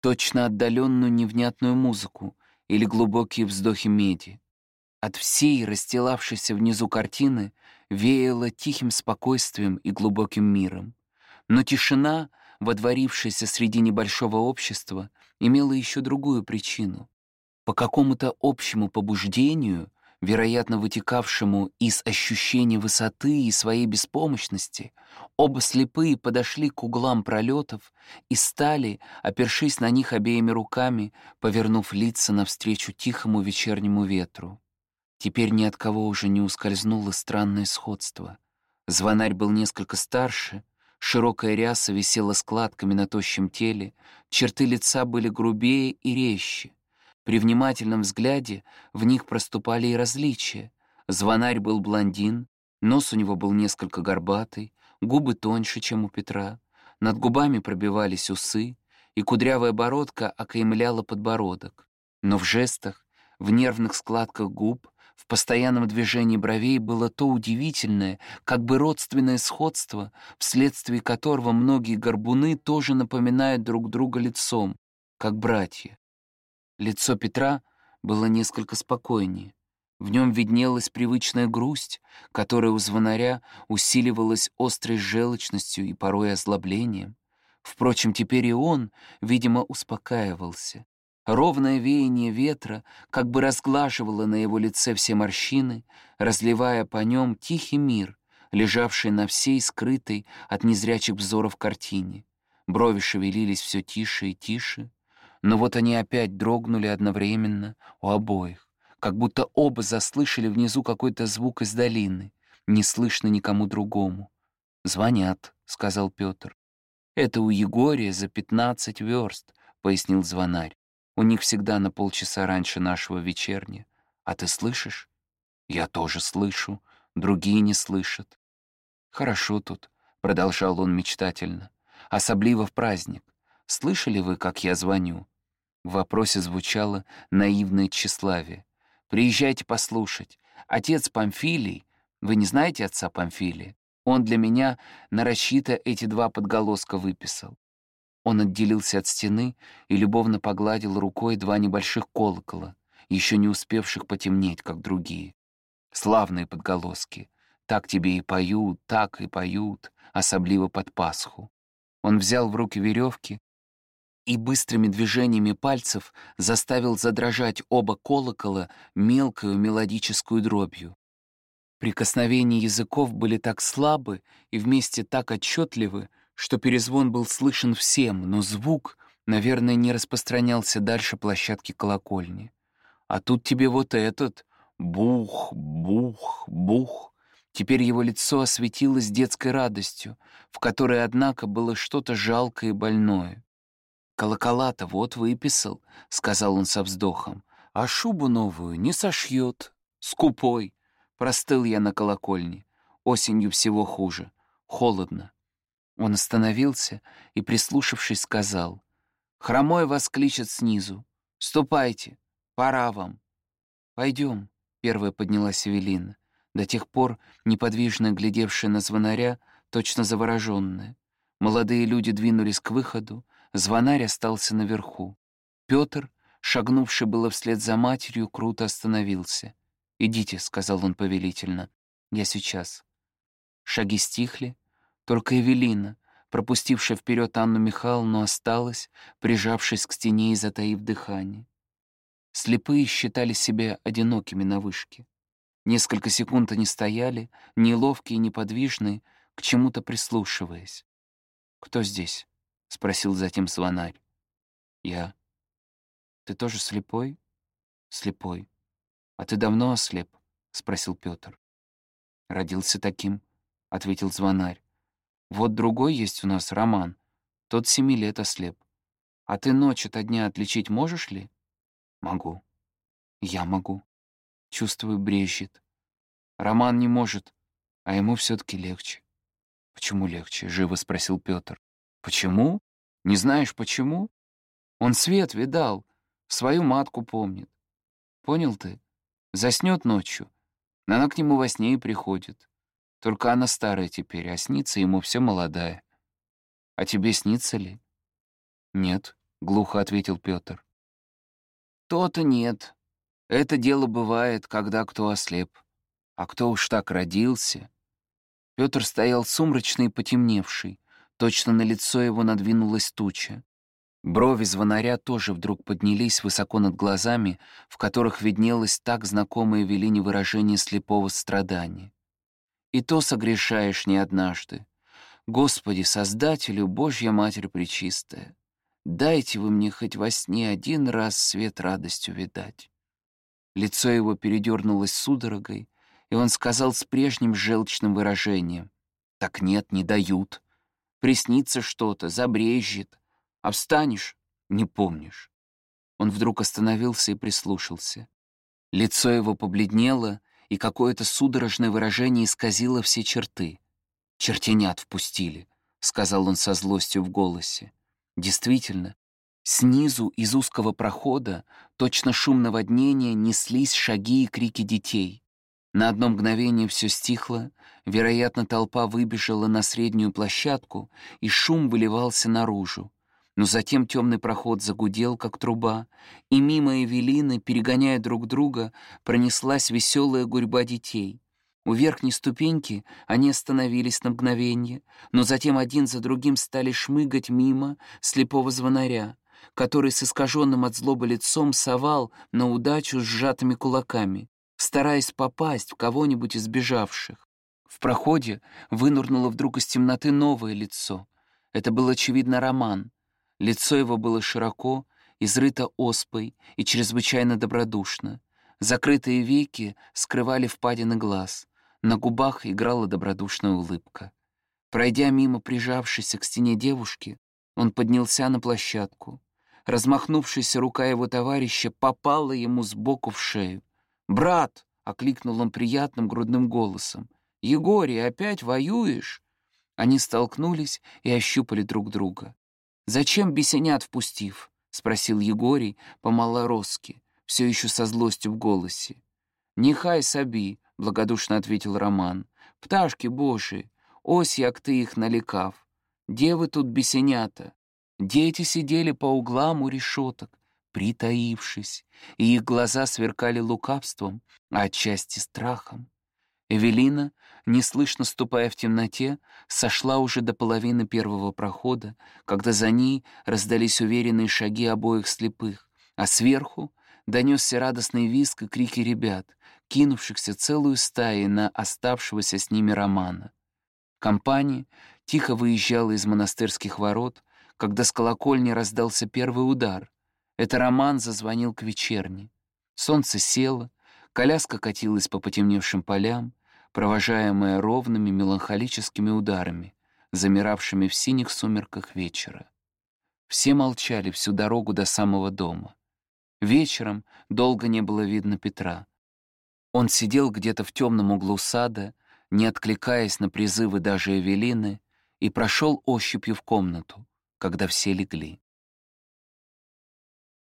точно отдаленную невнятную музыку или глубокие вздохи меди. От всей расстилавшейся внизу картины веяло тихим спокойствием и глубоким миром. Но тишина, водворившаяся среди небольшого общества, имела еще другую причину. По какому-то общему побуждению, вероятно, вытекавшему из ощущения высоты и своей беспомощности, оба слепые подошли к углам пролетов и стали, опершись на них обеими руками, повернув лица навстречу тихому вечернему ветру. Теперь ни от кого уже не ускользнуло странное сходство. Звонарь был несколько старше, Широкая ряса висела складками на тощем теле, черты лица были грубее и резче. При внимательном взгляде в них проступали и различия. Звонарь был блондин, нос у него был несколько горбатый, губы тоньше, чем у Петра, над губами пробивались усы, и кудрявая бородка окаймляла подбородок. Но в жестах, в нервных складках губ, в постоянном движении бровей было то удивительное, как бы родственное сходство, вследствие которого многие горбуны тоже напоминают друг друга лицом, как братья. Лицо Петра было несколько спокойнее. В нем виднелась привычная грусть, которая у звонаря усиливалась острой желчностью и порой озлоблением. Впрочем, теперь и он, видимо, успокаивался. Ровное веяние ветра как бы разглаживало на его лице все морщины, разливая по нем тихий мир, лежавший на всей скрытой от незрячих взоров картине. Брови шевелились все тише и тише, но вот они опять дрогнули одновременно у обоих, как будто оба заслышали внизу какой-то звук из долины, не слышно никому другому. «Звонят», — сказал Петр. «Это у Егория за пятнадцать верст», — пояснил звонарь. У них всегда на полчаса раньше нашего вечерня. А ты слышишь? Я тоже слышу. Другие не слышат. Хорошо тут, — продолжал он мечтательно. Особливо в праздник. Слышали вы, как я звоню? В вопросе звучало наивное тщеславие. «Приезжайте послушать. Отец Памфилий, вы не знаете отца Памфилия? Он для меня нарочито эти два подголоска выписал. Он отделился от стены и любовно погладил рукой два небольших колокола, еще не успевших потемнеть, как другие. Славные подголоски. Так тебе и поют, так и поют, особливо под Пасху. Он взял в руки веревки и быстрыми движениями пальцев заставил задрожать оба колокола мелкую мелодическую дробью. Прикосновения языков были так слабы и вместе так отчетливы, что перезвон был слышен всем, но звук, наверное, не распространялся дальше площадки колокольни. А тут тебе вот этот бух, бух, бух. Теперь его лицо осветилось детской радостью, в которой, однако, было что-то жалкое и больное. «Колокола-то вот выписал», — сказал он со вздохом, «а шубу новую не сошьет. Скупой. Простыл я на колокольне. Осенью всего хуже. Холодно. Он остановился и, прислушавшись, сказал, «Хромой вас кличет снизу. Ступайте, пора вам». «Пойдем», — первая поднялась Эвелина, до тех пор неподвижно глядевшая на звонаря, точно завороженная. Молодые люди двинулись к выходу, звонарь остался наверху. Петр, шагнувший было вслед за матерью, круто остановился. «Идите», — сказал он повелительно, — «я сейчас». Шаги стихли, только Эвелина, пропустившая вперед Анну Михайловну, осталась, прижавшись к стене и затаив дыхание. Слепые считали себя одинокими на вышке. Несколько секунд они стояли, неловкие и неподвижные, к чему-то прислушиваясь. «Кто здесь?» — спросил затем звонарь. «Я». «Ты тоже слепой?» «Слепой. А ты давно ослеп?» — спросил Петр. «Родился таким», — ответил звонарь. «Вот другой есть у нас, Роман. Тот семи лет ослеп. А ты ночь от дня отличить можешь ли?» «Могу». «Я могу». Чувствую, брежет. Роман не может, а ему все таки легче. «Почему легче?» — живо спросил Петр. «Почему? Не знаешь, почему? Он свет видал, свою матку помнит. Понял ты? Заснет ночью, она к нему во сне и приходит. Только она старая теперь, а снится ему все молодая. А тебе снится ли?» «Нет», — глухо ответил Петр. «То-то нет. Это дело бывает, когда кто ослеп. А кто уж так родился?» Петр стоял сумрачный и потемневший. Точно на лицо его надвинулась туча. Брови звонаря тоже вдруг поднялись высоко над глазами, в которых виднелось так знакомое Велине выражение слепого страдания. «И то согрешаешь не однажды. Господи, Создателю, Божья Матерь Пречистая, дайте вы мне хоть во сне один раз свет радостью видать». Лицо его передернулось судорогой, и он сказал с прежним желчным выражением. «Так нет, не дают. Приснится что-то, забрежет. А встанешь — не помнишь». Он вдруг остановился и прислушался. Лицо его побледнело, и какое-то судорожное выражение исказило все черты. «Чертенят впустили», — сказал он со злостью в голосе. Действительно, снизу из узкого прохода, точно шум наводнения, неслись шаги и крики детей. На одно мгновение все стихло, вероятно, толпа выбежала на среднюю площадку, и шум выливался наружу. Но затем темный проход загудел, как труба, и мимо Эвелины, перегоняя друг друга, пронеслась веселая гурьба детей. У верхней ступеньки они остановились на мгновение, но затем один за другим стали шмыгать мимо слепого звонаря, который с искаженным от злобы лицом совал на удачу с сжатыми кулаками стараясь попасть в кого-нибудь из бежавших. В проходе вынурнуло вдруг из темноты новое лицо. Это был, очевидно, Роман. Лицо его было широко, изрыто оспой и чрезвычайно добродушно. Закрытые веки скрывали впадины глаз. На губах играла добродушная улыбка. Пройдя мимо прижавшейся к стене девушки, он поднялся на площадку. Размахнувшаяся рука его товарища попала ему сбоку в шею. «Брат!» — окликнул он приятным грудным голосом. «Егорий, опять воюешь?» Они столкнулись и ощупали друг друга. «Зачем бесенят впустив?» — спросил Егорий по-малоросски, все еще со злостью в голосе. «Нехай соби», — благодушно ответил Роман. «Пташки божии, ось як ты их наликав. Девы тут бесенята. Дети сидели по углам у решеток, притаившись, и их глаза сверкали лукавством, а отчасти страхом. Эвелина, неслышно ступая в темноте, сошла уже до половины первого прохода, когда за ней раздались уверенные шаги обоих слепых, а сверху донесся радостный визг и крики ребят, кинувшихся целую стаей на оставшегося с ними Романа. Компания тихо выезжала из монастырских ворот, когда с колокольни раздался первый удар, это Роман зазвонил к вечерне. Солнце село, коляска катилась по потемневшим полям, провожаемая ровными меланхолическими ударами, замиравшими в синих сумерках вечера. Все молчали всю дорогу до самого дома. Вечером долго не было видно Петра. Он сидел где-то в темном углу сада, не откликаясь на призывы даже Эвелины, и прошел ощупью в комнату, когда все легли.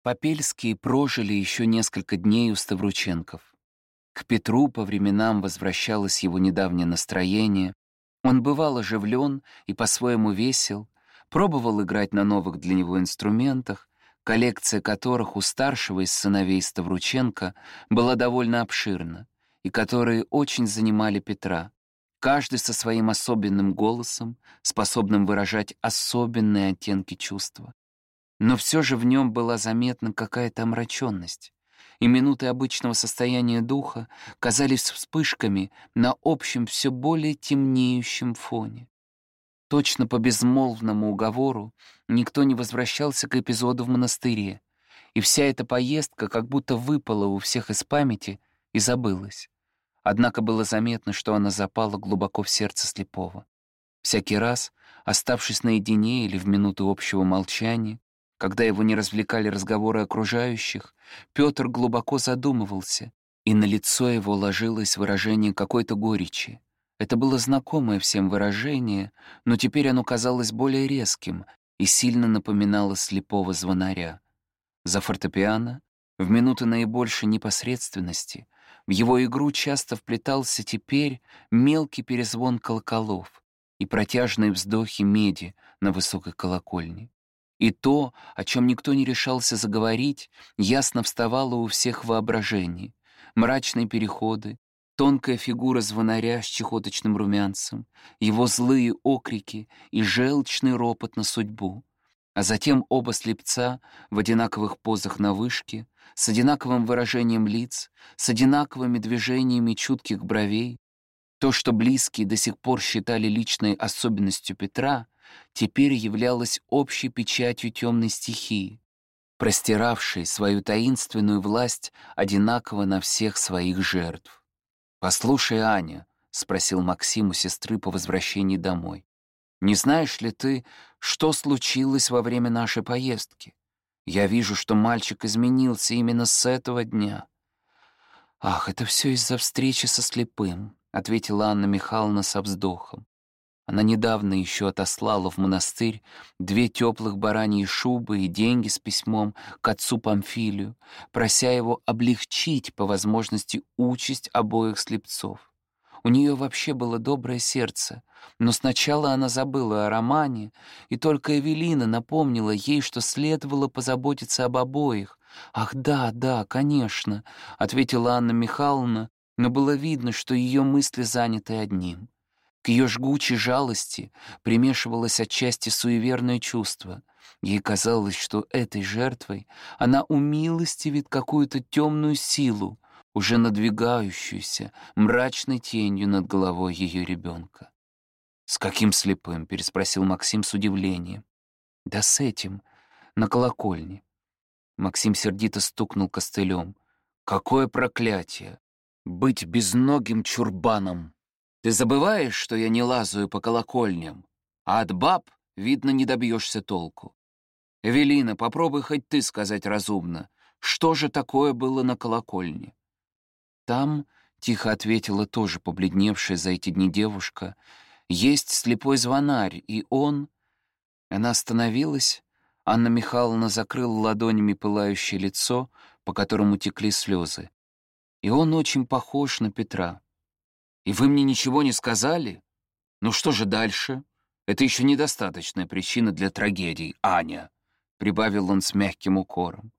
Попельские прожили еще несколько дней у Ставрученков. К Петру по временам возвращалось его недавнее настроение. Он бывал оживлен и по-своему весел, пробовал играть на новых для него инструментах, коллекция которых у старшего из сыновей Ставрученко была довольно обширна, и которые очень занимали Петра, каждый со своим особенным голосом, способным выражать особенные оттенки чувства. Но все же в нем была заметна какая-то омраченность, и минуты обычного состояния духа казались вспышками на общем все более темнеющем фоне. Точно по безмолвному уговору никто не возвращался к эпизоду в монастыре, и вся эта поездка как будто выпала у всех из памяти и забылась. Однако было заметно, что она запала глубоко в сердце слепого. Всякий раз, оставшись наедине или в минуты общего молчания, когда его не развлекали разговоры окружающих, Петр глубоко задумывался, и на лицо его ложилось выражение какой-то горечи. Это было знакомое всем выражение, но теперь оно казалось более резким и сильно напоминало слепого звонаря. За фортепиано, в минуты наибольшей непосредственности, в его игру часто вплетался теперь мелкий перезвон колоколов и протяжные вздохи меди на высокой колокольне. И то, о чем никто не решался заговорить, ясно вставало у всех воображений. Мрачные переходы, Тонкая фигура звонаря с чехоточным румянцем, его злые окрики и желчный ропот на судьбу. А затем оба слепца в одинаковых позах на вышке, с одинаковым выражением лиц, с одинаковыми движениями чутких бровей. То, что близкие до сих пор считали личной особенностью Петра, теперь являлось общей печатью темной стихии, простиравшей свою таинственную власть одинаково на всех своих жертв. «Послушай, Аня», — спросил Максим у сестры по возвращении домой, «не знаешь ли ты, что случилось во время нашей поездки? Я вижу, что мальчик изменился именно с этого дня». «Ах, это все из-за встречи со слепым», — ответила Анна Михайловна со вздохом. Она недавно еще отослала в монастырь две теплых бараньи шубы и деньги с письмом к отцу Памфилию, прося его облегчить по возможности участь обоих слепцов. У нее вообще было доброе сердце, но сначала она забыла о романе, и только Эвелина напомнила ей, что следовало позаботиться об обоих. «Ах, да, да, конечно», — ответила Анна Михайловна, но было видно, что ее мысли заняты одним — к ее жгучей жалости примешивалось отчасти суеверное чувство. Ей казалось, что этой жертвой она умилостивит какую-то темную силу, уже надвигающуюся мрачной тенью над головой ее ребенка. «С каким слепым?» — переспросил Максим с удивлением. «Да с этим, на колокольне». Максим сердито стукнул костылем. «Какое проклятие! Быть безногим чурбаном!» Ты забываешь, что я не лазаю по колокольням, а от баб, видно, не добьешься толку. Эвелина, попробуй хоть ты сказать разумно, что же такое было на колокольне? Там, — тихо ответила тоже побледневшая за эти дни девушка, — есть слепой звонарь, и он... Она остановилась, Анна Михайловна закрыла ладонями пылающее лицо, по которому текли слезы. И он очень похож на Петра. И вы мне ничего не сказали? Ну что же дальше? Это еще недостаточная причина для трагедий, Аня», — прибавил он с мягким укором.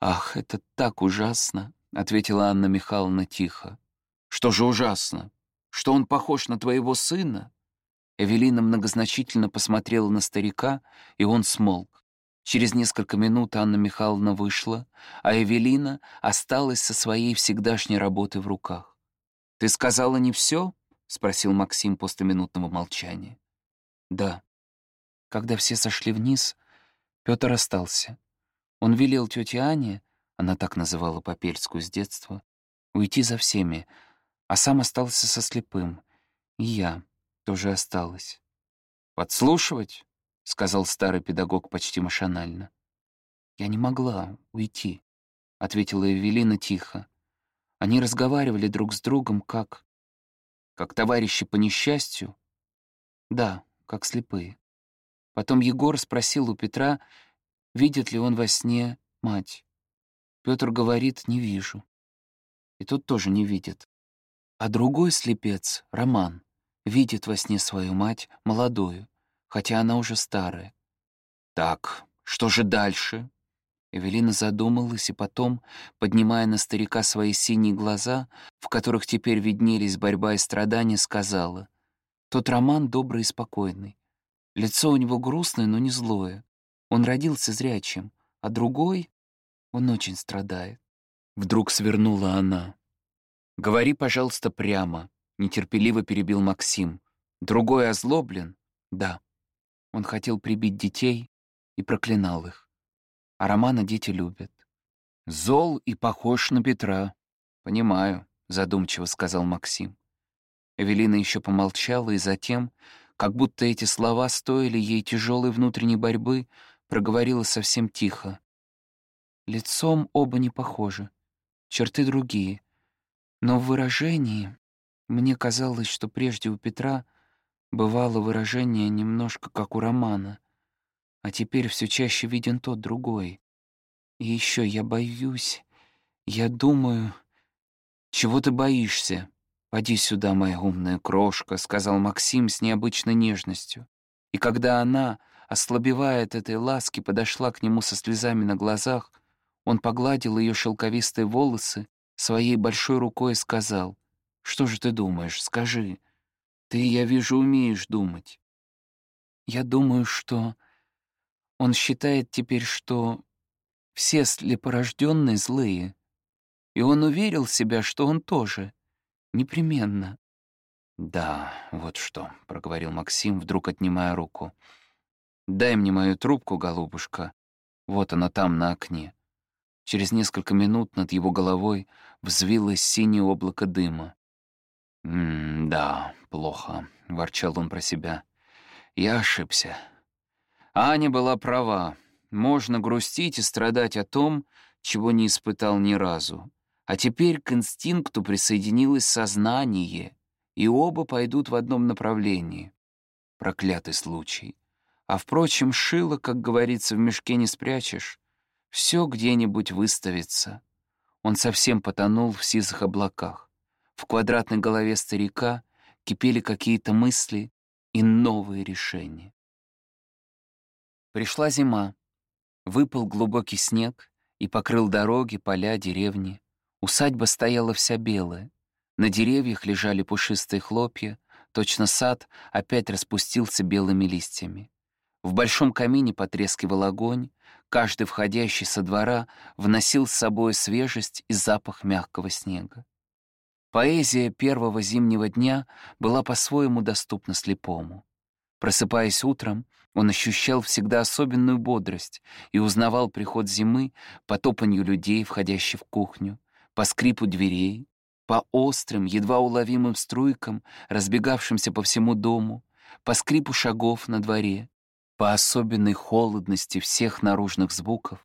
«Ах, это так ужасно», — ответила Анна Михайловна тихо. «Что же ужасно? Что он похож на твоего сына?» Эвелина многозначительно посмотрела на старика, и он смолк. Через несколько минут Анна Михайловна вышла, а Эвелина осталась со своей всегдашней работой в руках. «Ты сказала не все?» — спросил Максим после минутного молчания. «Да». Когда все сошли вниз, Петр остался. Он велел тете Ане, она так называла Попельскую с детства, уйти за всеми, а сам остался со слепым. И я тоже осталась. «Подслушивать?» — сказал старый педагог почти машинально. «Я не могла уйти», — ответила Эвелина тихо. Они разговаривали друг с другом как... Как товарищи по несчастью? Да, как слепые. Потом Егор спросил у Петра, видит ли он во сне мать. Петр говорит, не вижу. И тот тоже не видит. А другой слепец, Роман, видит во сне свою мать, молодую, хотя она уже старая. Так, что же дальше? Эвелина задумалась и потом, поднимая на старика свои синие глаза, в которых теперь виднелись борьба и страдания, сказала, «Тот роман добрый и спокойный. Лицо у него грустное, но не злое. Он родился зрячим, а другой, он очень страдает». Вдруг свернула она. «Говори, пожалуйста, прямо», — нетерпеливо перебил Максим. «Другой озлоблен, Да, он хотел прибить детей и проклинал их. А Романа дети любят. Зол и похож на Петра. Понимаю, задумчиво сказал Максим. Эвелина еще помолчала и затем, как будто эти слова стоили ей тяжелой внутренней борьбы, проговорила совсем тихо. Лицом оба не похожи, черты другие. Но в выражении мне казалось, что прежде у Петра бывало выражение немножко как у Романа, а теперь все чаще виден тот другой. И еще я боюсь, я думаю... Чего ты боишься? «Поди сюда, моя умная крошка», — сказал Максим с необычной нежностью. И когда она, ослабевая от этой ласки, подошла к нему со слезами на глазах, он погладил ее шелковистые волосы своей большой рукой и сказал, «Что же ты думаешь? Скажи. Ты, я вижу, умеешь думать». «Я думаю, что...» Он считает теперь, что все слепорожденные злые, и он уверил себя, что он тоже — Непременно. «Да, вот что», — проговорил Максим, вдруг отнимая руку. «Дай мне мою трубку, голубушка. Вот она там, на окне». Через несколько минут над его головой взвилось синее облако дыма. «М-да, плохо», — ворчал он про себя. «Я ошибся. Аня была права. Можно грустить и страдать о том, чего не испытал ни разу. А теперь к инстинкту присоединилось сознание, и оба пойдут в одном направлении. Проклятый случай. А впрочем, шило, как говорится, в мешке не спрячешь. Все где-нибудь выставится. Он совсем потонул в сизых облаках. В квадратной голове старика кипели какие-то мысли и новые решения. Пришла зима. Выпал глубокий снег и покрыл дороги, поля, деревни. Усадьба стояла вся белая. На деревьях лежали пушистые хлопья, точно сад опять распустился белыми листьями. В большом камине потрескивал огонь, каждый входящий со двора вносил с собой свежесть и запах мягкого снега. Поэзия первого зимнего дня была по-своему доступна слепому. Просыпаясь утром, он ощущал всегда особенную бодрость и узнавал приход зимы по топанью людей, входящих в кухню, по скрипу дверей, по острым, едва уловимым струйкам, разбегавшимся по всему дому, по скрипу шагов на дворе, по особенной холодности всех наружных звуков.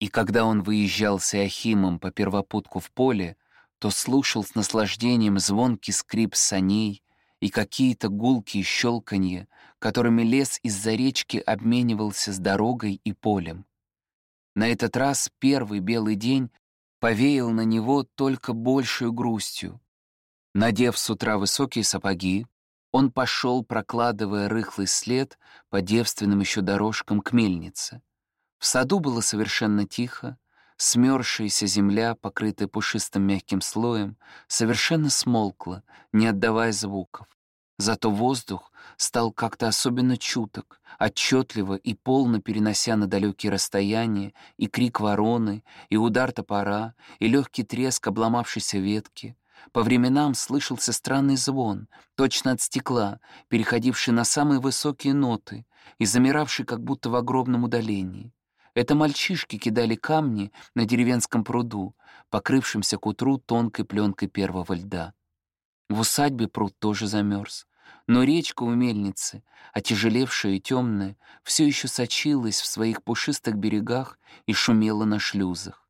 И когда он выезжал с Иохимом по первопутку в поле, то слушал с наслаждением звонкий скрип саней и какие-то гулкие щелканье, которыми лес из-за речки обменивался с дорогой и полем. На этот раз первый белый день повеял на него только большую грустью. Надев с утра высокие сапоги, он пошел, прокладывая рыхлый след по девственным еще дорожкам к мельнице. В саду было совершенно тихо, смерзшаяся земля, покрытая пушистым мягким слоем, совершенно смолкла, не отдавая звуков. Зато воздух стал как-то особенно чуток, отчетливо и полно перенося на далекие расстояния и крик вороны, и удар топора, и легкий треск обломавшейся ветки. По временам слышался странный звон, точно от стекла, переходивший на самые высокие ноты и замиравший как будто в огромном удалении. Это мальчишки кидали камни на деревенском пруду, покрывшемся к утру тонкой пленкой первого льда. В усадьбе пруд тоже замерз. Но речка у мельницы, отяжелевшая и темная, все еще сочилась в своих пушистых берегах и шумела на шлюзах.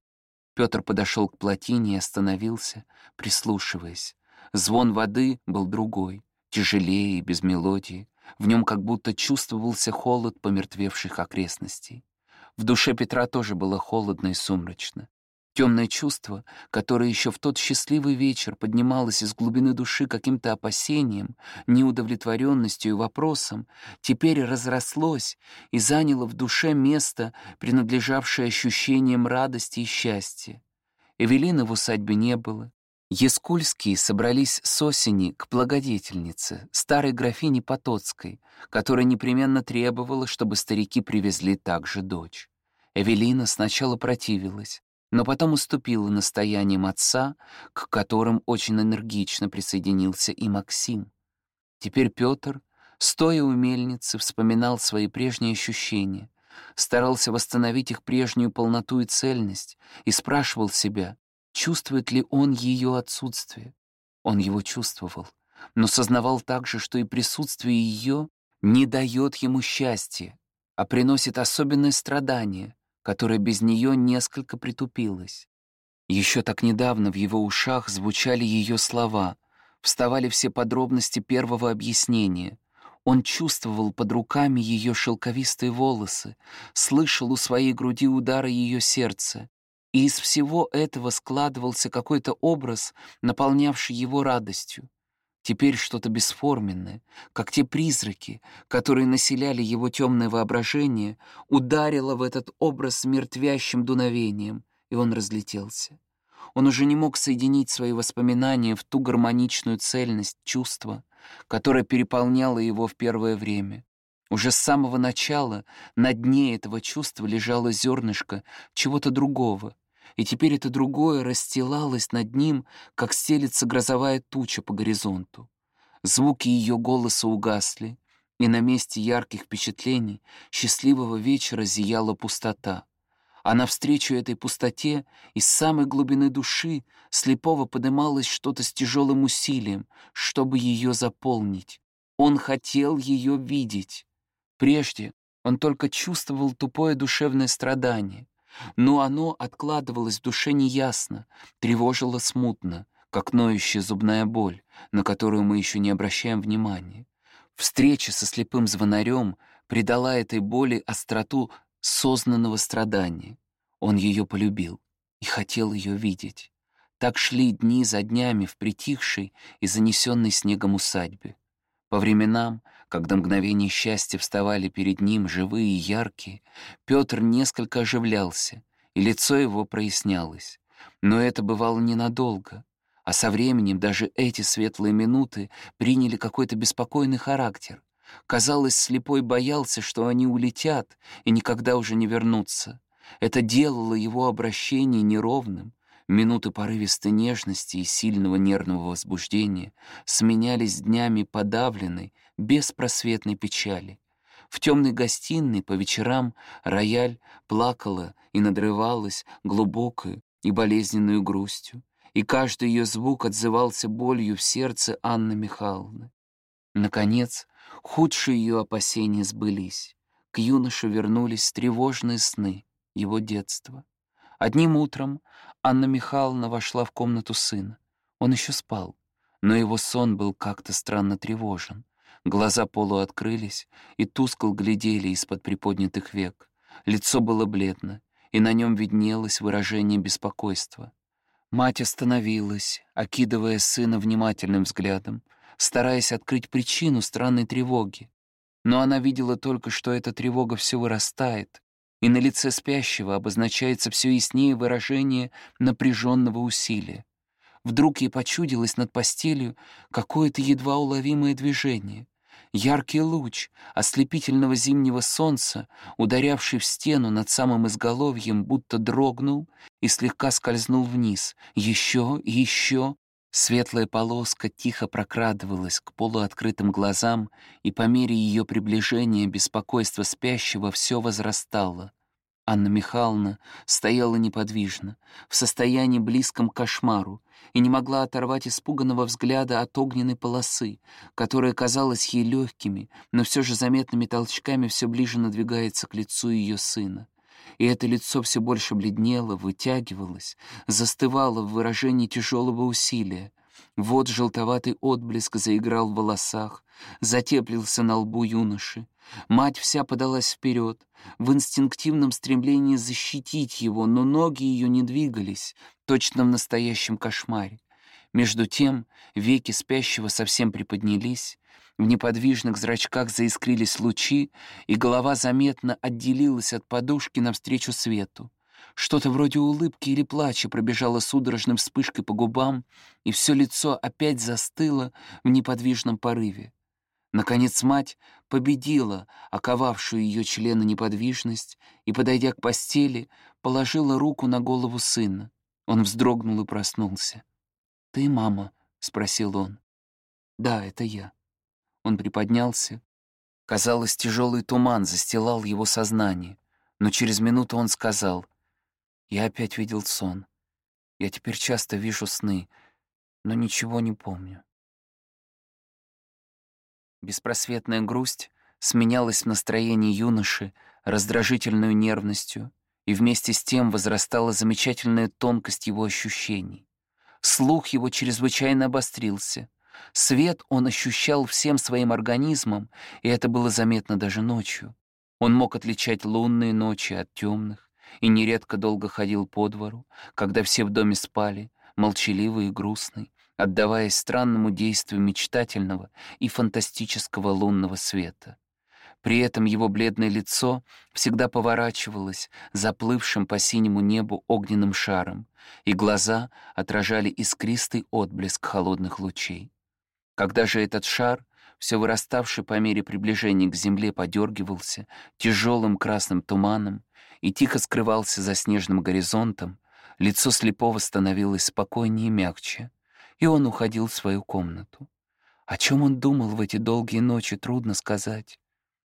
Петр подошел к плотине и остановился, прислушиваясь. Звон воды был другой, тяжелее и без мелодии. В нем как будто чувствовался холод помертвевших окрестностей. В душе Петра тоже было холодно и сумрачно. Темное чувство, которое еще в тот счастливый вечер поднималось из глубины души каким-то опасением, неудовлетворенностью и вопросом, теперь разрослось и заняло в душе место, принадлежавшее ощущениям радости и счастья. Эвелины в усадьбе не было. Ескульские собрались с осени к благодетельнице, старой графине Потоцкой, которая непременно требовала, чтобы старики привезли также дочь. Эвелина сначала противилась, но потом уступила настояниям отца, к которым очень энергично присоединился и Максим. Теперь Петр Стоя у мельницы, вспоминал свои прежние ощущения, старался восстановить их прежнюю полноту и цельность и спрашивал себя, чувствует ли он ее отсутствие. Он его чувствовал, но сознавал также, что и присутствие ее не дает ему счастья, а приносит особенное страдание, которое без нее несколько притупилось. Еще так недавно в его ушах звучали ее слова, вставали все подробности первого объяснения — он чувствовал под руками ее шелковистые волосы, слышал у своей груди удары ее сердца, и из всего этого складывался какой-то образ, наполнявший его радостью. Теперь что-то бесформенное, как те призраки, которые населяли его темное воображение, ударило в этот образ мертвящим дуновением, и он разлетелся. Он уже не мог соединить свои воспоминания в ту гармоничную цельность чувства, которая переполняла его в первое время. Уже с самого начала на дне этого чувства лежало зернышко чего-то другого, и теперь это другое расстилалось над ним, как стелится грозовая туча по горизонту. Звуки ее голоса угасли, и на месте ярких впечатлений счастливого вечера зияла пустота а навстречу этой пустоте из самой глубины души слепого подымалось что-то с тяжелым усилием, чтобы ее заполнить. Он хотел ее видеть. Прежде он только чувствовал тупое душевное страдание, но оно откладывалось в душе неясно, тревожило смутно, как ноющая зубная боль, на которую мы еще не обращаем внимания. Встреча со слепым звонарем придала этой боли остроту сознанного страдания. Он ее полюбил и хотел ее видеть. Так шли дни за днями в притихшей и занесенной снегом усадьбе. По временам, когда мгновения счастья вставали перед ним живые и яркие, Петр несколько оживлялся, и лицо его прояснялось. Но это бывало ненадолго, а со временем даже эти светлые минуты приняли какой-то беспокойный характер, Казалось, слепой боялся, что они улетят и никогда уже не вернутся. Это делало его обращение неровным. Минуты порывистой нежности и сильного нервного возбуждения сменялись днями подавленной, беспросветной печали. В темной гостиной по вечерам рояль плакала и надрывалась глубокую и болезненную грустью, и каждый ее звук отзывался болью в сердце Анны Михайловны. Наконец, Худшие ее опасения сбылись. К юноше вернулись тревожные сны его детства. Одним утром Анна Михайловна вошла в комнату сына. Он еще спал, но его сон был как-то странно тревожен. Глаза полуоткрылись и тускло глядели из-под приподнятых век. Лицо было бледно, и на нем виднелось выражение беспокойства. Мать остановилась, окидывая сына внимательным взглядом, стараясь открыть причину странной тревоги. Но она видела только, что эта тревога все вырастает, и на лице спящего обозначается все яснее выражение напряженного усилия. Вдруг ей почудилось над постелью какое-то едва уловимое движение. Яркий луч ослепительного зимнего солнца, ударявший в стену над самым изголовьем, будто дрогнул и слегка скользнул вниз. Еще, еще, Светлая полоска тихо прокрадывалась к полуоткрытым глазам, и по мере ее приближения беспокойство спящего все возрастало. Анна Михайловна стояла неподвижно, в состоянии близком к кошмару, и не могла оторвать испуганного взгляда от огненной полосы, которая казалась ей легкими, но все же заметными толчками все ближе надвигается к лицу ее сына и это лицо все больше бледнело, вытягивалось, застывало в выражении тяжелого усилия. Вот желтоватый отблеск заиграл в волосах, затеплился на лбу юноши. Мать вся подалась вперед, в инстинктивном стремлении защитить его, но ноги ее не двигались, точно в настоящем кошмаре. Между тем веки спящего совсем приподнялись, в неподвижных зрачках заискрились лучи, и голова заметно отделилась от подушки навстречу свету. Что-то вроде улыбки или плача пробежало судорожной вспышкой по губам, и все лицо опять застыло в неподвижном порыве. Наконец мать победила оковавшую ее члена неподвижность и, подойдя к постели, положила руку на голову сына. Он вздрогнул и проснулся. «Ты мама?» — спросил он. «Да, это я». Он приподнялся Казалось, тяжелый туман застилал его сознание, но через минуту он сказал, «Я опять видел сон. Я теперь часто вижу сны, но ничего не помню». Беспросветная грусть сменялась в настроении юноши раздражительной нервностью, и вместе с тем возрастала замечательная тонкость его ощущений. Слух его чрезвычайно обострился. Свет он ощущал всем своим организмом, и это было заметно даже ночью. Он мог отличать лунные ночи от темных, и нередко долго ходил по двору, когда все в доме спали, молчаливый и грустный, отдаваясь странному действию мечтательного и фантастического лунного света. При этом его бледное лицо всегда поворачивалось заплывшим по синему небу огненным шаром, и глаза отражали искристый отблеск холодных лучей. Когда же этот шар, все выраставший по мере приближения к земле, подергивался тяжелым красным туманом и тихо скрывался за снежным горизонтом, лицо слепого становилось спокойнее и мягче, и он уходил в свою комнату. О чем он думал в эти долгие ночи, трудно сказать.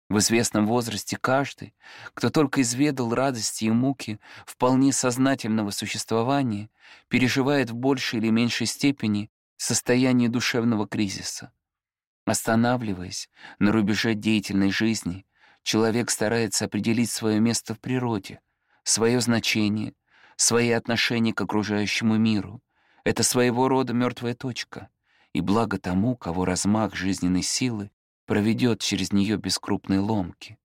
В известном возрасте каждый, кто только изведал радости и муки вполне сознательного существования, переживает в большей или меньшей степени состояние душевного кризиса. Останавливаясь на рубеже деятельной жизни, человек старается определить свое место в природе, свое значение, свои отношения к окружающему миру. Это своего рода мертвая точка, и благо тому, кого размах жизненной силы проведет через нее без крупной ломки.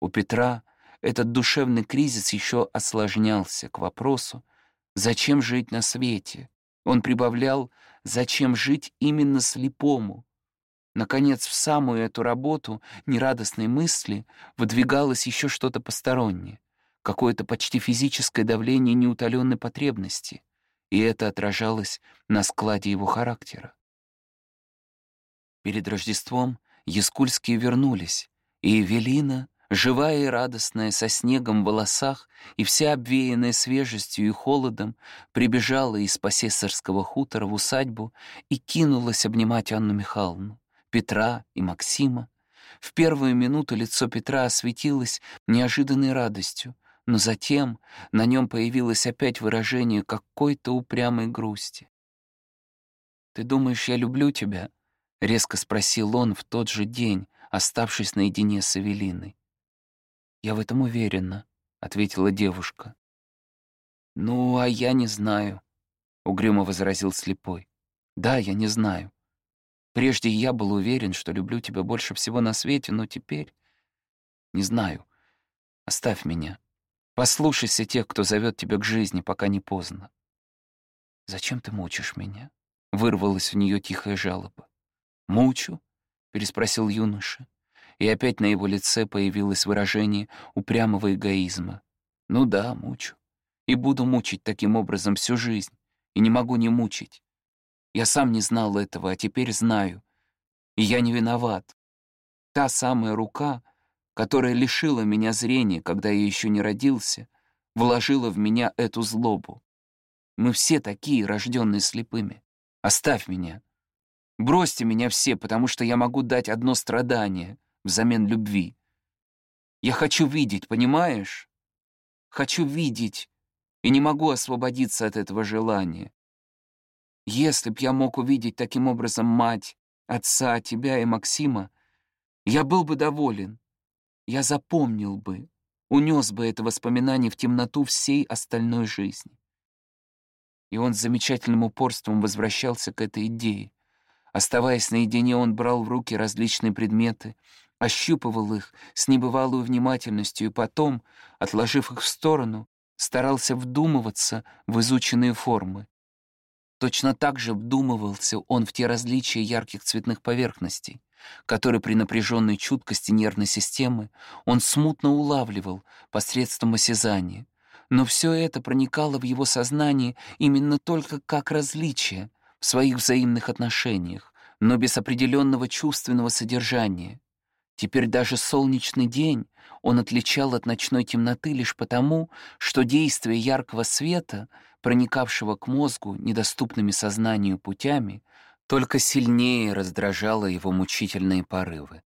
У Петра этот душевный кризис еще осложнялся к вопросу, зачем жить на свете. Он прибавлял, зачем жить именно слепому. Наконец, в самую эту работу нерадостной мысли выдвигалось еще что-то постороннее, какое-то почти физическое давление неутоленной потребности, и это отражалось на складе его характера. Перед Рождеством Яскульские вернулись, и Эвелина, живая и радостная, со снегом в волосах и вся обвеянная свежестью и холодом, прибежала из посессорского хутора в усадьбу и кинулась обнимать Анну Михайловну, Петра и Максима. В первую минуту лицо Петра осветилось неожиданной радостью, но затем на нем появилось опять выражение какой-то упрямой грусти. «Ты думаешь, я люблю тебя?» — резко спросил он в тот же день, оставшись наедине с Эвелиной. «Я в этом уверена», — ответила девушка. «Ну, а я не знаю», — угрюмо возразил слепой. «Да, я не знаю. Прежде я был уверен, что люблю тебя больше всего на свете, но теперь... Не знаю. Оставь меня. Послушайся тех, кто зовет тебя к жизни, пока не поздно». «Зачем ты мучишь меня?» — вырвалась у нее тихая жалоба. «Мучу?» — переспросил юноша. И опять на его лице появилось выражение упрямого эгоизма. «Ну да, мучу. И буду мучить таким образом всю жизнь. И не могу не мучить. Я сам не знал этого, а теперь знаю. И я не виноват. Та самая рука, которая лишила меня зрения, когда я еще не родился, вложила в меня эту злобу. Мы все такие, рожденные слепыми. Оставь меня. Бросьте меня все, потому что я могу дать одно страдание взамен любви. Я хочу видеть, понимаешь? Хочу видеть, и не могу освободиться от этого желания. Если б я мог увидеть таким образом мать, отца, тебя и Максима, я был бы доволен. Я запомнил бы, унес бы это воспоминание в темноту всей остальной жизни. И он с замечательным упорством возвращался к этой идее. Оставаясь наедине, он брал в руки различные предметы, ощупывал их с небывалой внимательностью и потом, отложив их в сторону, старался вдумываться в изученные формы. Точно так же вдумывался он в те различия ярких цветных поверхностей, которые при напряженной чуткости нервной системы он смутно улавливал посредством осязания. Но все это проникало в его сознание именно только как различие, в своих взаимных отношениях, но без определенного чувственного содержания. Теперь даже солнечный день он отличал от ночной темноты лишь потому, что действие яркого света, проникавшего к мозгу недоступными сознанию путями, только сильнее раздражало его мучительные порывы.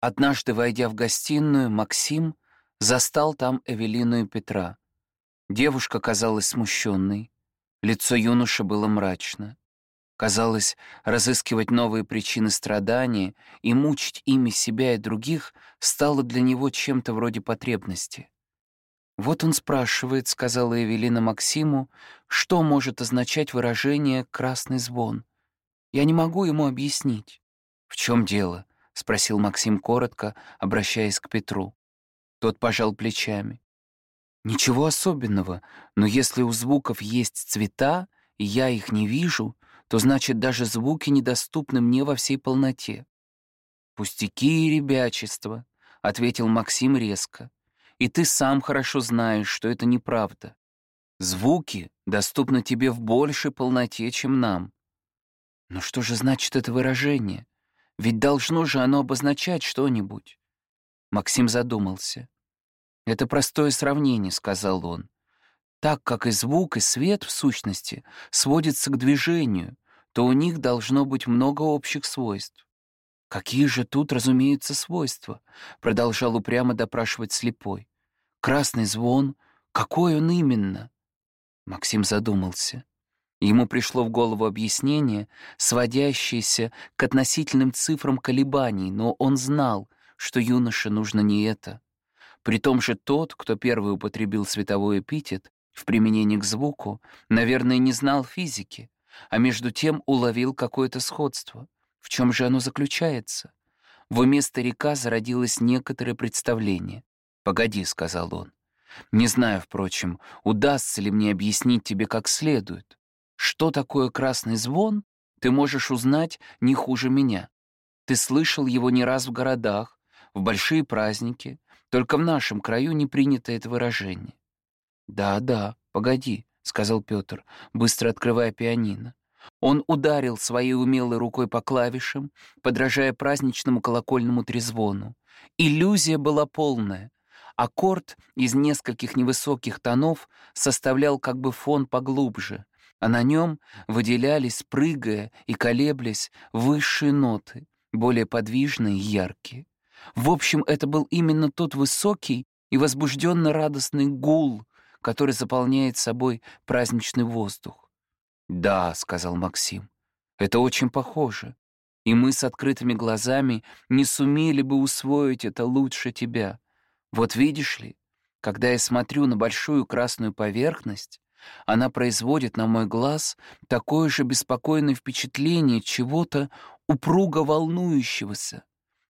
Однажды, войдя в гостиную, Максим застал там Эвелину и Петра. Девушка казалась смущенной, лицо юноши было мрачно. Казалось, разыскивать новые причины страдания и мучить ими себя и других стало для него чем-то вроде потребности. «Вот он спрашивает», — сказала Эвелина Максиму, «что может означать выражение «красный звон». Я не могу ему объяснить». «В чем дело?» — спросил Максим коротко, обращаясь к Петру. Тот пожал плечами. «Ничего особенного, но если у звуков есть цвета, и я их не вижу, то значит даже звуки недоступны мне во всей полноте. «Пустяки и ребячество», — ответил Максим резко. «И ты сам хорошо знаешь, что это неправда. Звуки доступны тебе в большей полноте, чем нам». «Но что же значит это выражение? Ведь должно же оно обозначать что-нибудь». Максим задумался. «Это простое сравнение», — сказал он. «Так как и звук, и свет, в сущности, сводятся к движению, то у них должно быть много общих свойств. «Какие же тут, разумеется, свойства?» — продолжал упрямо допрашивать слепой. «Красный звон, какой он именно?» Максим задумался. Ему пришло в голову объяснение, сводящееся к относительным цифрам колебаний, но он знал, что юноше нужно не это. При том же тот, кто первый употребил световой эпитет в применении к звуку, наверное, не знал физики, а между тем уловил какое-то сходство. В чем же оно заключается? В уме старика зародилось некоторое представление. «Погоди», — сказал он. «Не знаю, впрочем, удастся ли мне объяснить тебе как следует. Что такое красный звон, ты можешь узнать не хуже меня. Ты слышал его не раз в городах, в большие праздники, только в нашем краю не принято это выражение». «Да, да, погоди», — сказал Петр, быстро открывая пианино. Он ударил своей умелой рукой по клавишам, подражая праздничному колокольному трезвону. Иллюзия была полная. Аккорд из нескольких невысоких тонов составлял как бы фон поглубже, а на нем выделялись, прыгая и колеблясь, высшие ноты, более подвижные и яркие. В общем, это был именно тот высокий и возбужденно радостный гул, который заполняет собой праздничный воздух. «Да», — сказал Максим, — «это очень похоже, и мы с открытыми глазами не сумели бы усвоить это лучше тебя. Вот видишь ли, когда я смотрю на большую красную поверхность, она производит на мой глаз такое же беспокойное впечатление чего-то упруго волнующегося.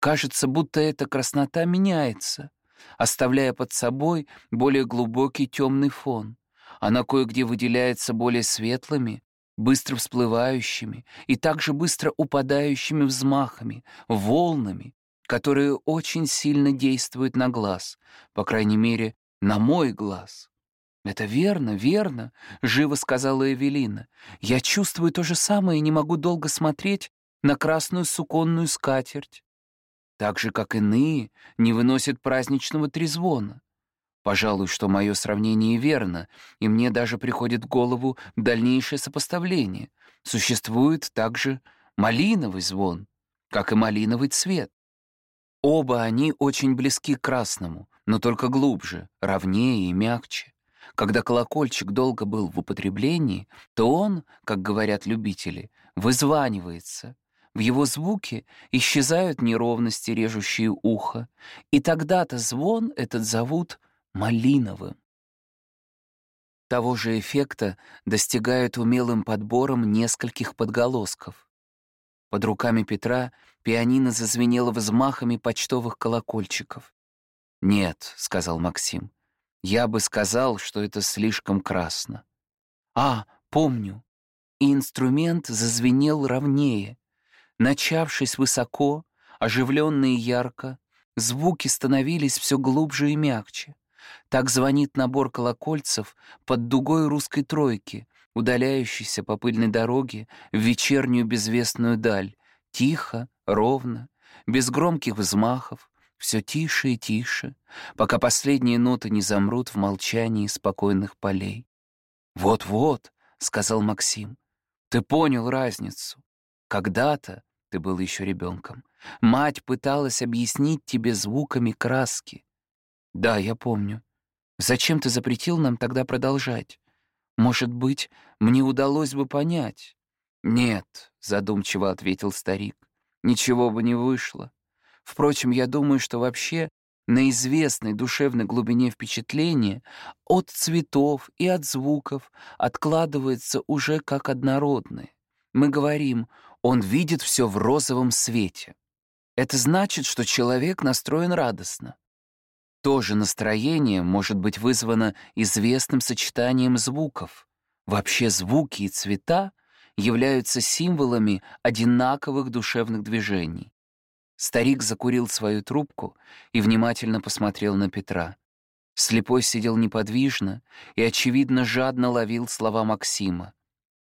Кажется, будто эта краснота меняется, оставляя под собой более глубокий темный фон. Она кое-где выделяется более светлыми, быстро всплывающими и также быстро упадающими взмахами, волнами, которые очень сильно действуют на глаз, по крайней мере, на мой глаз. «Это верно, верно», — живо сказала Эвелина. «Я чувствую то же самое и не могу долго смотреть на красную суконную скатерть так же, как иные, не выносят праздничного трезвона. Пожалуй, что мое сравнение верно, и мне даже приходит в голову дальнейшее сопоставление. Существует также малиновый звон, как и малиновый цвет. Оба они очень близки к красному, но только глубже, ровнее и мягче. Когда колокольчик долго был в употреблении, то он, как говорят любители, вызванивается, в его звуке исчезают неровности, режущие ухо, и тогда-то звон этот зовут малиновым. Того же эффекта достигают умелым подбором нескольких подголосков. Под руками Петра пианино зазвенело взмахами почтовых колокольчиков. «Нет», — сказал Максим, — «я бы сказал, что это слишком красно». «А, помню». И инструмент зазвенел ровнее, Начавшись высоко, оживленно и ярко, звуки становились все глубже и мягче. Так звонит набор колокольцев под дугой русской тройки, удаляющейся по пыльной дороге в вечернюю безвестную даль, тихо, ровно, без громких взмахов, все тише и тише, пока последние ноты не замрут в молчании спокойных полей. «Вот-вот», — сказал Максим, — «ты понял разницу. Когда-то ты был еще ребенком. Мать пыталась объяснить тебе звуками краски. Да, я помню. Зачем ты запретил нам тогда продолжать? Может быть, мне удалось бы понять. Нет, задумчиво ответил старик. Ничего бы не вышло. Впрочем, я думаю, что вообще на известной душевной глубине впечатления от цветов и от звуков откладывается уже как однородные. Мы говорим, он видит все в розовом свете. Это значит, что человек настроен радостно. То же настроение может быть вызвано известным сочетанием звуков. Вообще звуки и цвета являются символами одинаковых душевных движений. Старик закурил свою трубку и внимательно посмотрел на Петра. Слепой сидел неподвижно и, очевидно, жадно ловил слова Максима.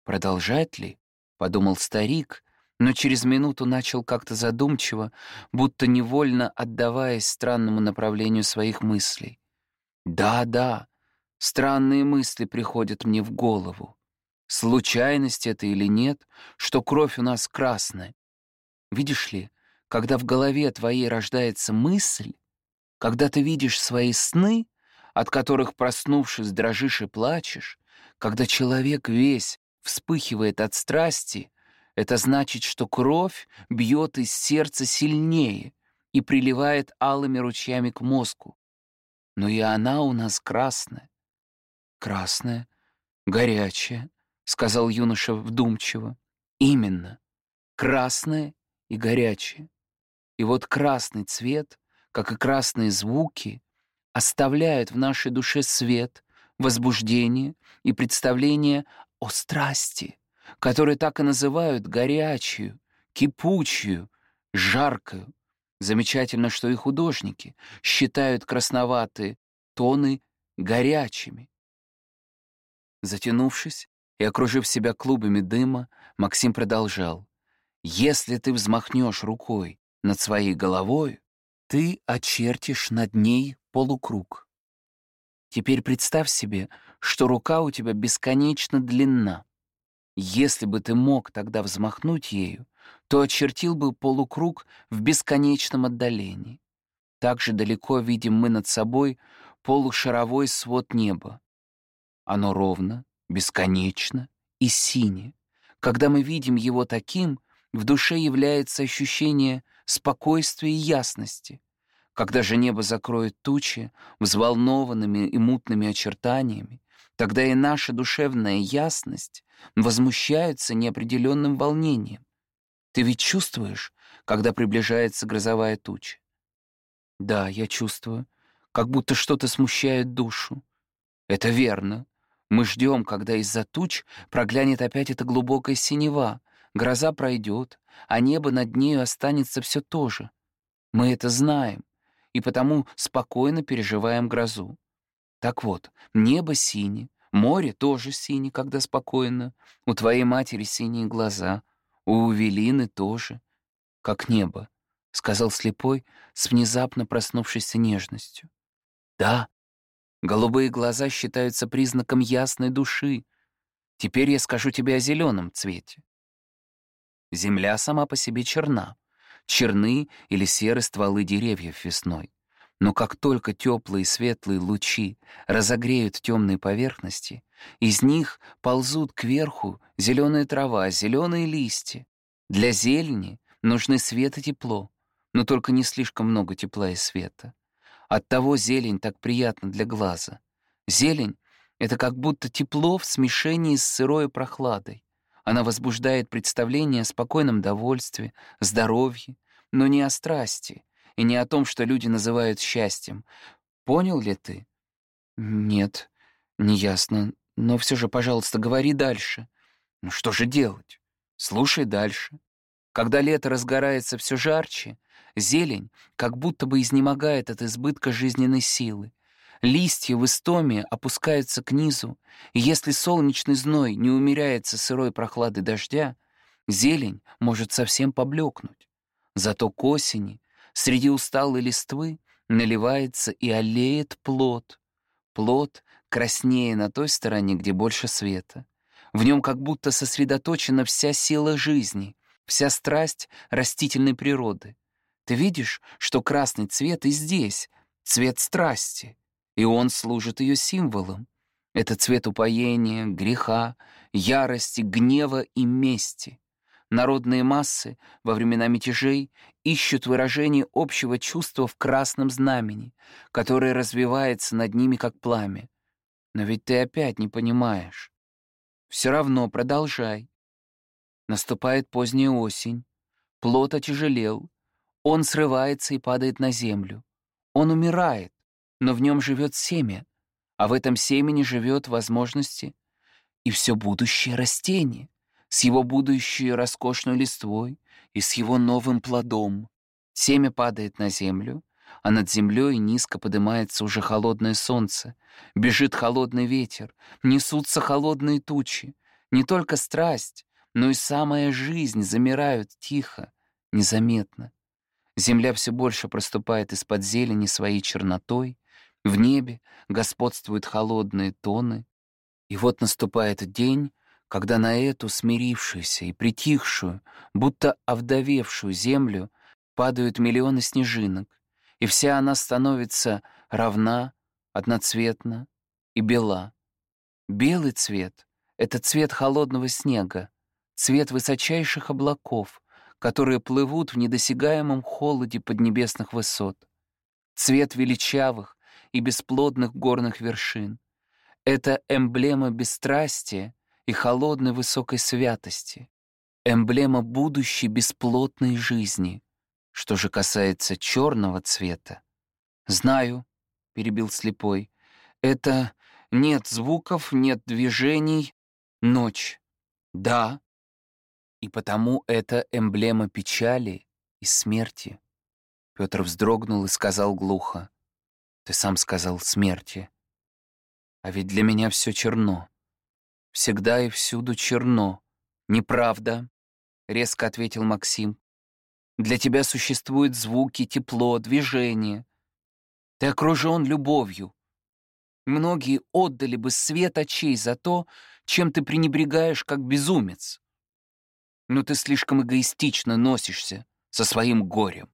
«Продолжать ли?» — подумал старик, но через минуту начал как-то задумчиво, будто невольно отдаваясь странному направлению своих мыслей. «Да, да, странные мысли приходят мне в голову. Случайность это или нет, что кровь у нас красная. Видишь ли, когда в голове твоей рождается мысль, когда ты видишь свои сны, от которых, проснувшись, дрожишь и плачешь, когда человек весь вспыхивает от страсти, это значит, что кровь бьет из сердца сильнее и приливает алыми ручьями к мозгу. Но и она у нас красная. Красная, горячая, — сказал юноша вдумчиво. Именно, красная и горячая. И вот красный цвет, как и красные звуки, оставляют в нашей душе свет, возбуждение и представление о страсти, которые так и называют горячую, кипучую, жаркую. Замечательно, что и художники считают красноватые тоны горячими. Затянувшись и окружив себя клубами дыма, Максим продолжал. «Если ты взмахнешь рукой над своей головой, ты очертишь над ней полукруг. Теперь представь себе, что рука у тебя бесконечно длинна. Если бы ты мог тогда взмахнуть ею, то очертил бы полукруг в бесконечном отдалении. Так же далеко видим мы над собой полушаровой свод неба. Оно ровно, бесконечно и синее. Когда мы видим его таким, в душе является ощущение спокойствия и ясности. Когда же небо закроет тучи взволнованными и мутными очертаниями, тогда и наша душевная ясность возмущается неопределенным волнением. Ты ведь чувствуешь, когда приближается грозовая туча? Да, я чувствую, как будто что-то смущает душу. Это верно. Мы ждем, когда из-за туч проглянет опять эта глубокая синева, гроза пройдет, а небо над нею останется все то же. Мы это знаем, и потому спокойно переживаем грозу. Так вот, небо синее, море тоже синее, когда спокойно, у твоей матери синие глаза, у Увелины тоже, как небо, — сказал слепой с внезапно проснувшейся нежностью. Да, голубые глаза считаются признаком ясной души. Теперь я скажу тебе о зеленом цвете. Земля сама по себе черна, черны или серы стволы деревьев весной. Но как только теплые светлые лучи разогреют темные поверхности, из них ползут кверху зеленая трава, зеленые листья. Для зелени нужны свет и тепло, но только не слишком много тепла и света. Оттого зелень так приятна для глаза. Зелень — это как будто тепло в смешении с сырой прохладой. Она возбуждает представление о спокойном довольстве, здоровье, но не о страсти и не о том, что люди называют счастьем. Понял ли ты? Нет, неясно. Но все же, пожалуйста, говори дальше. Ну что же делать? Слушай дальше. Когда лето разгорается все жарче, зелень как будто бы изнемогает от избытка жизненной силы. Листья в истоме опускаются к низу, и если солнечный зной не умеряется сырой прохлады дождя, зелень может совсем поблекнуть. Зато к осени среди усталой листвы наливается и олеет плод. Плод краснее на той стороне, где больше света. В нем как будто сосредоточена вся сила жизни, вся страсть растительной природы. Ты видишь, что красный цвет и здесь, цвет страсти, и он служит ее символом. Это цвет упоения, греха, ярости, гнева и мести. Народные массы во времена мятежей ищут выражение общего чувства в красном знамени, которое развивается над ними как пламя. Но ведь ты опять не понимаешь. Все равно продолжай. Наступает поздняя осень. Плод отяжелел. Он срывается и падает на землю. Он умирает, но в нем живет семя, а в этом семени живет возможности и все будущее растение с его будущей роскошной листвой и с его новым плодом. Семя падает на землю, а над землей низко поднимается уже холодное солнце, бежит холодный ветер, несутся холодные тучи. Не только страсть, но и самая жизнь замирают тихо, незаметно. Земля все больше проступает из-под зелени своей чернотой, в небе господствуют холодные тоны. И вот наступает день, когда на эту смирившуюся и притихшую, будто овдовевшую землю падают миллионы снежинок, и вся она становится равна, одноцветна и бела. Белый цвет — это цвет холодного снега, цвет высочайших облаков, которые плывут в недосягаемом холоде поднебесных высот, цвет величавых и бесплодных горных вершин. Это эмблема бесстрастия и холодной высокой святости, эмблема будущей бесплотной жизни. Что же касается черного цвета, знаю, — перебил слепой, — это нет звуков, нет движений, ночь. Да, и потому это эмблема печали и смерти. Петр вздрогнул и сказал глухо, «Ты сам сказал смерти. А ведь для меня все черно всегда и всюду черно. Неправда, — резко ответил Максим. Для тебя существуют звуки, тепло, движение. Ты окружен любовью. Многие отдали бы свет очей за то, чем ты пренебрегаешь как безумец. Но ты слишком эгоистично носишься со своим горем.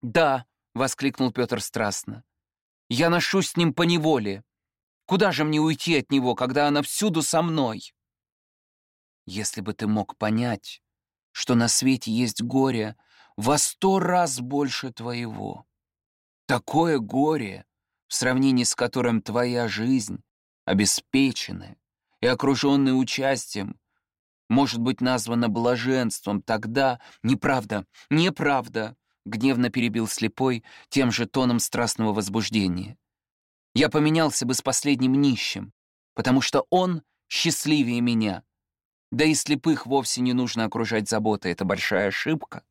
«Да», — воскликнул Петр страстно, — «я ношусь с ним по неволе. Куда же мне уйти от него, когда она всюду со мной? Если бы ты мог понять, что на свете есть горе во сто раз больше твоего. Такое горе, в сравнении с которым твоя жизнь, обеспеченная и окруженная участием, может быть названа блаженством, тогда неправда, неправда, гневно перебил слепой тем же тоном страстного возбуждения. Я поменялся бы с последним нищим, потому что он счастливее меня. Да и слепых вовсе не нужно окружать заботой, это большая ошибка.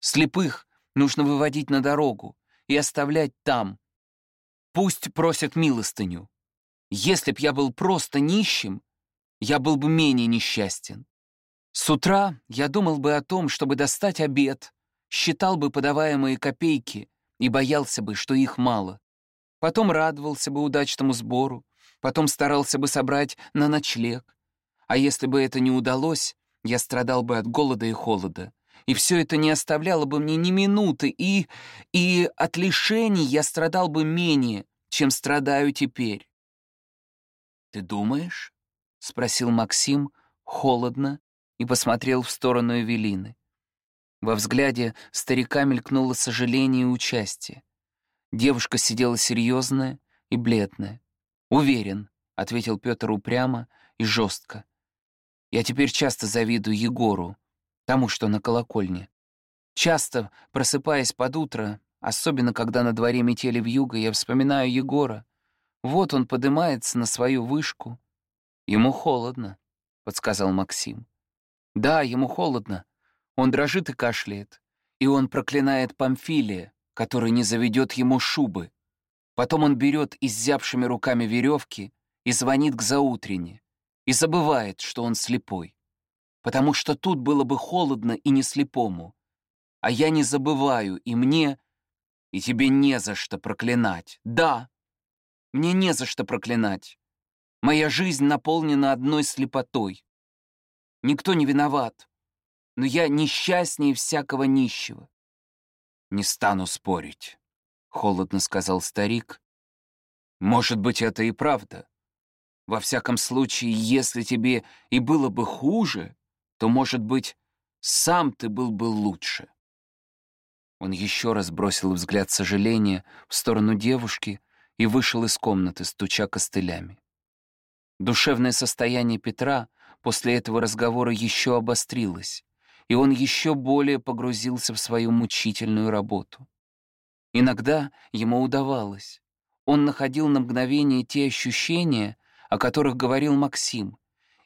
Слепых нужно выводить на дорогу и оставлять там. Пусть просят милостыню. Если б я был просто нищим, я был бы менее несчастен. С утра я думал бы о том, чтобы достать обед, считал бы подаваемые копейки и боялся бы, что их мало потом радовался бы удачному сбору, потом старался бы собрать на ночлег. А если бы это не удалось, я страдал бы от голода и холода. И все это не оставляло бы мне ни минуты, и... и от лишений я страдал бы менее, чем страдаю теперь. «Ты думаешь?» — спросил Максим холодно и посмотрел в сторону Эвелины. Во взгляде старика мелькнуло сожаление и участие. Девушка сидела серьезная и бледная. «Уверен», — ответил Петр упрямо и жестко. «Я теперь часто завидую Егору, тому, что на колокольне. Часто, просыпаясь под утро, особенно когда на дворе метели вьюга, я вспоминаю Егора. Вот он поднимается на свою вышку. Ему холодно», — подсказал Максим. «Да, ему холодно. Он дрожит и кашляет. И он проклинает Памфилия, который не заведет ему шубы. Потом он берет изябшими руками веревки и звонит к заутрене, и забывает, что он слепой. Потому что тут было бы холодно и не слепому. А я не забываю, и мне... И тебе не за что проклинать. Да, мне не за что проклинать. Моя жизнь наполнена одной слепотой. Никто не виноват. но я несчастнее всякого нищего. «Не стану спорить», — холодно сказал старик. «Может быть, это и правда. Во всяком случае, если тебе и было бы хуже, то, может быть, сам ты был бы лучше». Он еще раз бросил взгляд сожаления в сторону девушки и вышел из комнаты, стуча костылями. Душевное состояние Петра после этого разговора еще обострилось, и он еще более погрузился в свою мучительную работу. Иногда ему удавалось. Он находил на мгновение те ощущения, о которых говорил Максим,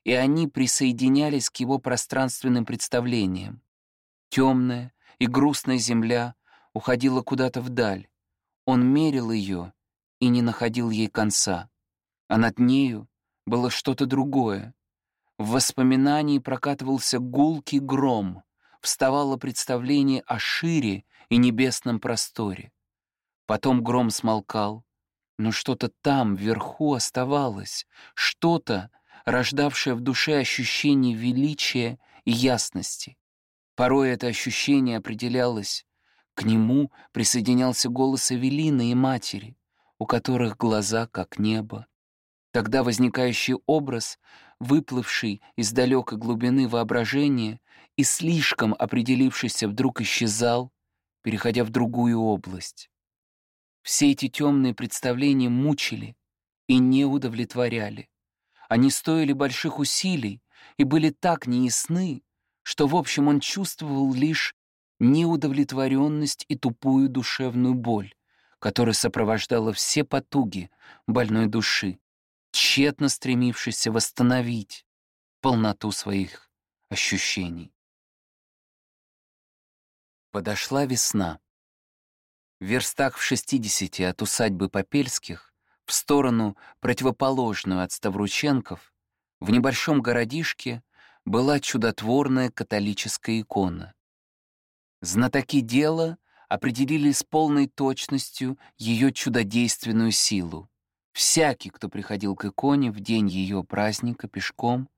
и они присоединялись к его пространственным представлениям. Темная и грустная земля уходила куда-то вдаль. Он мерил ее и не находил ей конца, а над нею было что-то другое. В воспоминании прокатывался гулкий гром, вставало представление о шире и небесном просторе. Потом гром смолкал, но что-то там, вверху, оставалось, что-то, рождавшее в душе ощущение величия и ясности. Порой это ощущение определялось. К нему присоединялся голос Эвелины и матери, у которых глаза как небо, Тогда возникающий образ, выплывший из далекой глубины воображения и слишком определившийся, вдруг исчезал, переходя в другую область. Все эти темные представления мучили и не удовлетворяли. Они стоили больших усилий и были так неясны, что, в общем, он чувствовал лишь неудовлетворенность и тупую душевную боль, которая сопровождала все потуги больной души тщетно стремившийся восстановить полноту своих ощущений. Подошла весна. В верстах в шестидесяти от усадьбы Попельских, в сторону, противоположную от Ставрученков, в небольшом городишке была чудотворная католическая икона. Знатоки дела определили с полной точностью ее чудодейственную силу. Всякий, кто приходил к иконе в день ее праздника пешком,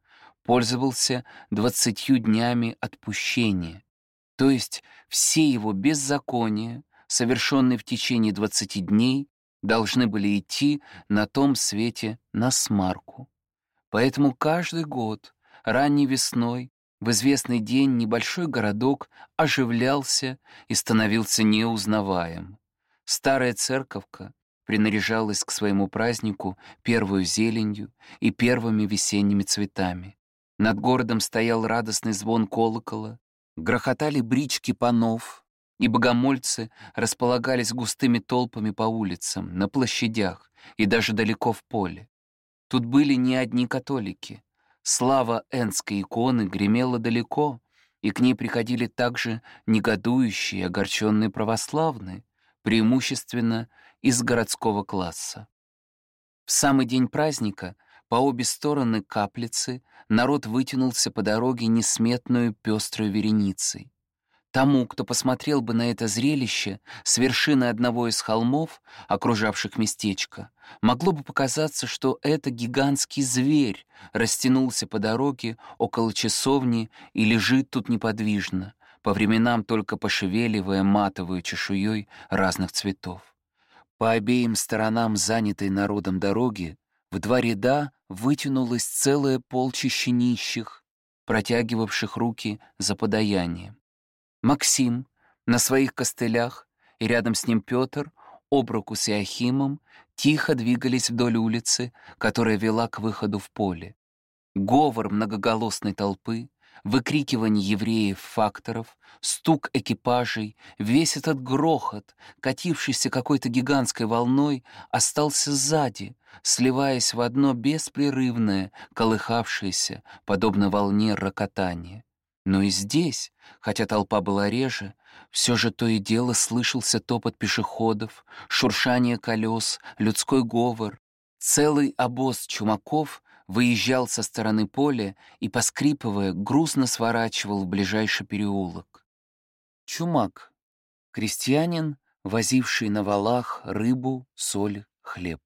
пользовался двадцатью днями отпущения, то есть все его беззакония, совершенные в течение двадцати дней, должны были идти на том свете на смарку. Поэтому каждый год, ранней весной, в известный день небольшой городок оживлялся и становился неузнаваем. Старая церковка, принаряжалась к своему празднику первую зеленью и первыми весенними цветами. Над городом стоял радостный звон колокола, грохотали брички панов, и богомольцы располагались густыми толпами по улицам, на площадях и даже далеко в поле. Тут были не одни католики. Слава энской иконы гремела далеко, и к ней приходили также негодующие огорченные православные, преимущественно из городского класса. В самый день праздника по обе стороны каплицы народ вытянулся по дороге несметную пеструю вереницей. Тому, кто посмотрел бы на это зрелище с вершины одного из холмов, окружавших местечко, могло бы показаться, что это гигантский зверь растянулся по дороге около часовни и лежит тут неподвижно, по временам только пошевеливая матовую чешуей разных цветов. По обеим сторонам занятой народом дороги в два ряда вытянулось целое полчище нищих, протягивавших руки за подаянием. Максим на своих костылях и рядом с ним Петр, об руку с Иохимом, тихо двигались вдоль улицы, которая вела к выходу в поле. Говор многоголосной толпы, выкрикивание евреев-факторов, стук экипажей, весь этот грохот, катившийся какой-то гигантской волной, остался сзади, сливаясь в одно беспрерывное, колыхавшееся, подобно волне рокотание. Но и здесь, хотя толпа была реже, все же то и дело слышался топот пешеходов, шуршание колес, людской говор. Целый обоз чумаков выезжал со стороны поля и, поскрипывая, грустно сворачивал в ближайший переулок. Чумак — крестьянин, возивший на валах рыбу, соль, хлеб.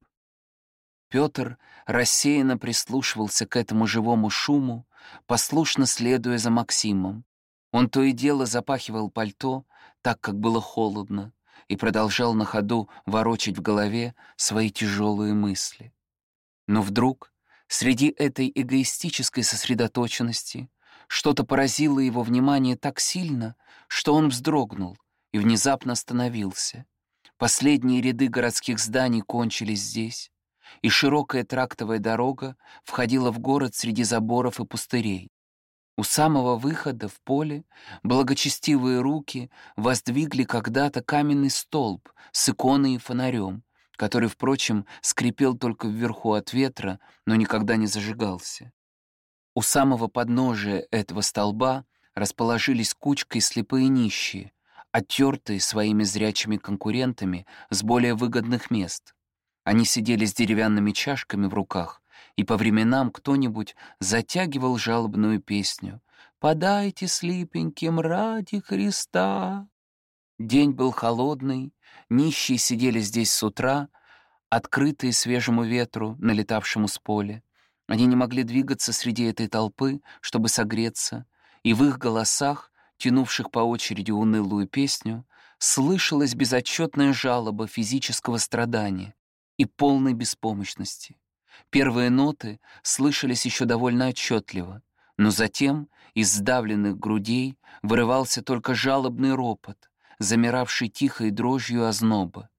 Петр рассеянно прислушивался к этому живому шуму, послушно следуя за Максимом. Он то и дело запахивал пальто, так как было холодно, и продолжал на ходу ворочать в голове свои тяжелые мысли. Но вдруг, среди этой эгоистической сосредоточенности, что-то поразило его внимание так сильно, что он вздрогнул и внезапно остановился. Последние ряды городских зданий кончились здесь, и широкая трактовая дорога входила в город среди заборов и пустырей. У самого выхода в поле благочестивые руки воздвигли когда-то каменный столб с иконой и фонарем, который, впрочем, скрипел только вверху от ветра, но никогда не зажигался. У самого подножия этого столба расположились кучкой слепые нищие, оттертые своими зрячими конкурентами с более выгодных мест. Они сидели с деревянными чашками в руках, и по временам кто-нибудь затягивал жалобную песню «Подайте слипеньким ради Христа». День был холодный, нищие сидели здесь с утра, открытые свежему ветру, налетавшему с поля. Они не могли двигаться среди этой толпы, чтобы согреться, и в их голосах, тянувших по очереди унылую песню, слышалась безотчетная жалоба физического страдания и полной беспомощности. Первые ноты слышались еще довольно отчетливо, но затем из сдавленных грудей вырывался только жалобный ропот, замиравший тихой дрожью озноба.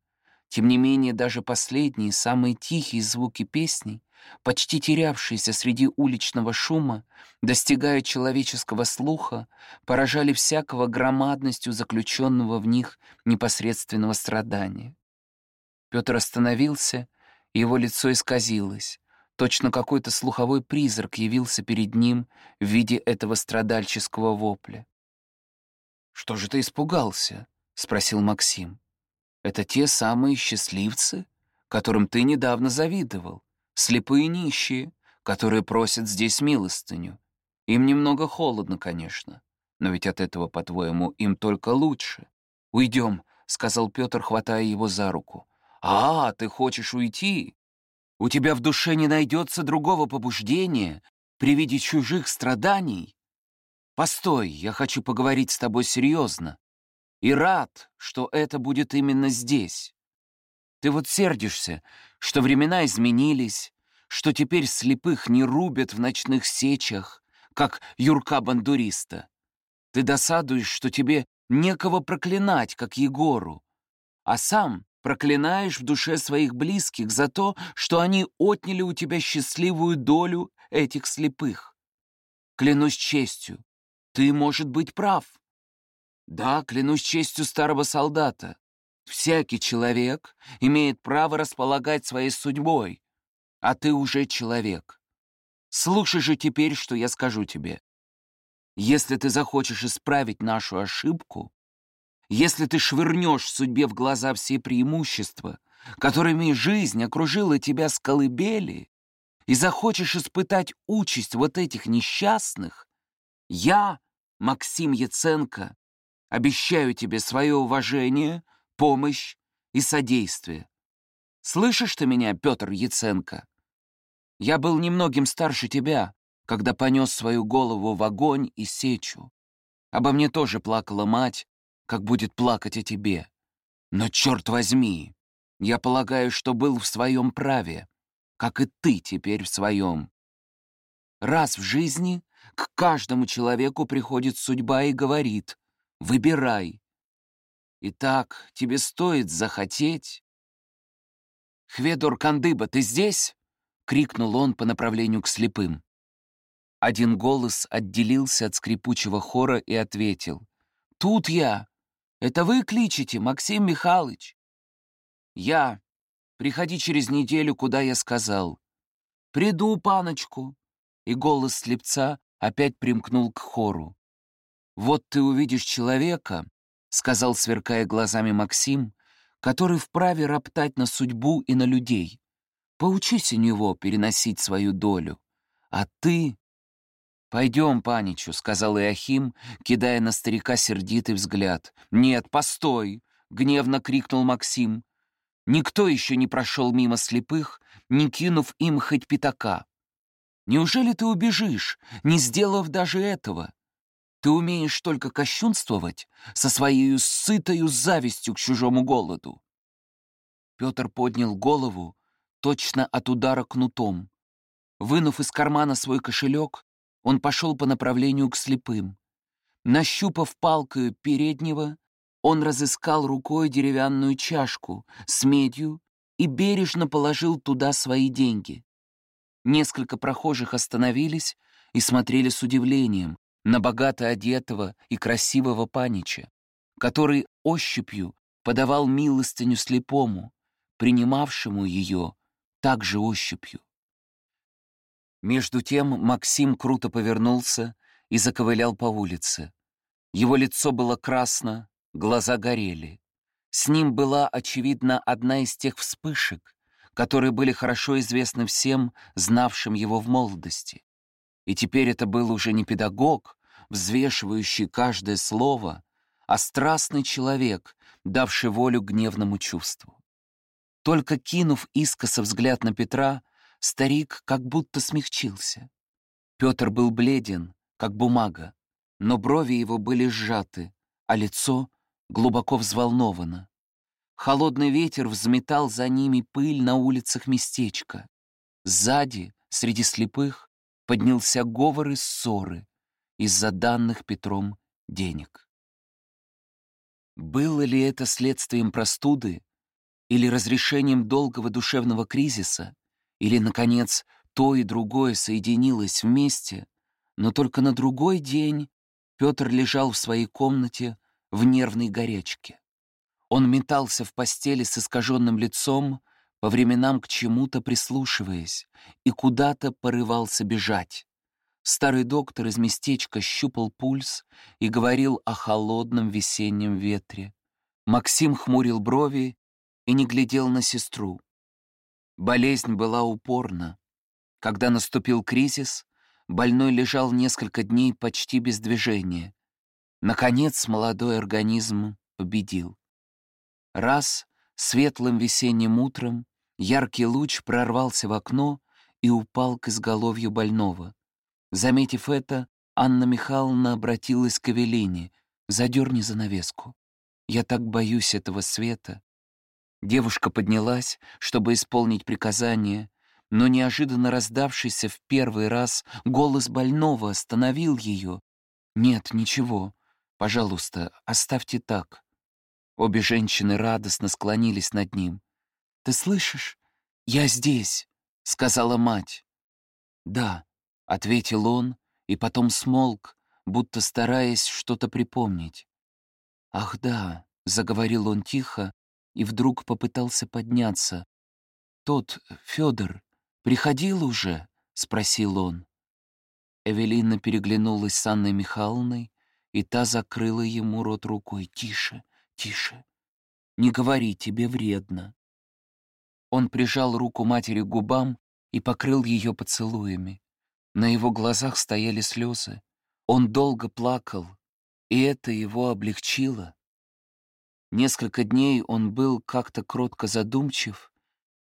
Тем не менее, даже последние, самые тихие звуки песней, почти терявшиеся среди уличного шума, достигая человеческого слуха, поражали всякого громадностью заключенного в них непосредственного страдания. Петр остановился его лицо исказилось. Точно какой-то слуховой призрак явился перед ним в виде этого страдальческого вопля. «Что же ты испугался?» — спросил Максим. «Это те самые счастливцы, которым ты недавно завидовал, слепые нищие, которые просят здесь милостыню. Им немного холодно, конечно, но ведь от этого, по-твоему, им только лучше. Уйдем», — сказал Петр, хватая его за руку. «А, ты хочешь уйти? У тебя в душе не найдется другого побуждения при виде чужих страданий? Постой, я хочу поговорить с тобой серьезно. И рад, что это будет именно здесь. Ты вот сердишься, что времена изменились, что теперь слепых не рубят в ночных сечах, как Юрка-бандуриста. Ты досадуешь, что тебе некого проклинать, как Егору, а сам проклинаешь в душе своих близких за то, что они отняли у тебя счастливую долю этих слепых. Клянусь честью, ты, может быть, прав. Да, клянусь честью старого солдата. Всякий человек имеет право располагать своей судьбой, а ты уже человек. Слушай же теперь, что я скажу тебе. Если ты захочешь исправить нашу ошибку, если ты швырнешь судьбе в глаза все преимущества, которыми жизнь окружила тебя с колыбели, и захочешь испытать участь вот этих несчастных, я, Максим Яценко, обещаю тебе свое уважение, помощь и содействие. Слышишь ты меня, Петр Яценко? Я был немногим старше тебя, когда понес свою голову в огонь и сечу. Обо мне тоже плакала мать, как будет плакать о тебе. Но, черт возьми, я полагаю, что был в своем праве, как и ты теперь в своем. Раз в жизни к каждому человеку приходит судьба и говорит «Выбирай». Итак, тебе стоит захотеть. «Хведор Кандыба, ты здесь?» — крикнул он по направлению к слепым. Один голос отделился от скрипучего хора и ответил. «Тут я! Это вы кличете, Максим Михайлович?» «Я. Приходи через неделю, куда я сказал». «Приду, паночку». И голос слепца опять примкнул к хору. «Вот ты увидишь человека», — сказал, сверкая глазами Максим, «который вправе роптать на судьбу и на людей. Поучись у него переносить свою долю. А ты «Пойдем, паничу», — сказал Иохим, кидая на старика сердитый взгляд. «Нет, постой!» — гневно крикнул Максим. «Никто еще не прошел мимо слепых, не кинув им хоть пятака. Неужели ты убежишь, не сделав даже этого? Ты умеешь только кощунствовать со своей сытою завистью к чужому голоду. Петр поднял голову, точно от удара кнутом. Вынув из кармана свой кошелек, он пошел по направлению к слепым. Нащупав палкою переднего, он разыскал рукой деревянную чашку с медью и бережно положил туда свои деньги. Несколько прохожих остановились и смотрели с удивлением на богато одетого и красивого панича, который ощупью подавал милостыню слепому, принимавшему ее также ощупью. Между тем Максим круто повернулся и заковылял по улице. Его лицо было красно, глаза горели. С ним была, очевидно, одна из тех вспышек, которые были хорошо известны всем, знавшим его в молодости. И теперь это был уже не педагог, взвешивающий каждое слово, а страстный человек, давший волю гневному чувству. Только кинув искоса взгляд на Петра, старик как будто смягчился. Петр был бледен, как бумага, но брови его были сжаты, а лицо глубоко взволновано. Холодный ветер взметал за ними пыль на улицах местечка. Сзади, среди слепых, поднялся говор и ссоры из-за данных Петром денег. Было ли это следствием простуды или разрешением долгого душевного кризиса, или, наконец, то и другое соединилось вместе, но только на другой день Петр лежал в своей комнате в нервной горячке. Он метался в постели с искаженным лицом, по временам к чему-то прислушиваясь, и куда-то порывался бежать. Старый доктор из местечка щупал пульс и говорил о холодном весеннем ветре. Максим хмурил брови и не глядел на сестру. Болезнь была упорна. Когда наступил кризис, больной лежал несколько дней почти без движения. Наконец молодой организм победил. Раз, светлым весенним утром, яркий луч прорвался в окно и упал к изголовью больного. Заметив это, Анна Михайловна обратилась к Эвелине. «Задерни занавеску. Я так боюсь этого света». Девушка поднялась, чтобы исполнить приказание, но неожиданно раздавшийся в первый раз голос больного остановил ее. «Нет, ничего. Пожалуйста, оставьте так». Обе женщины радостно склонились над ним. «Ты слышишь? Я здесь», — сказала мать. «Да», — ответил он, и потом смолк, будто стараясь что-то припомнить. «Ах да», — заговорил он тихо, и вдруг попытался подняться. «Тот, Федор, приходил уже?» — спросил он. Эвелина переглянулась с Анной Михайловной, и та закрыла ему рот рукой. «Тише, тише, не говори, тебе вредно». Он прижал руку матери к губам и покрыл ее поцелуями. На его глазах стояли слезы. Он долго плакал, и это его облегчило. Несколько дней он был как-то кротко задумчив,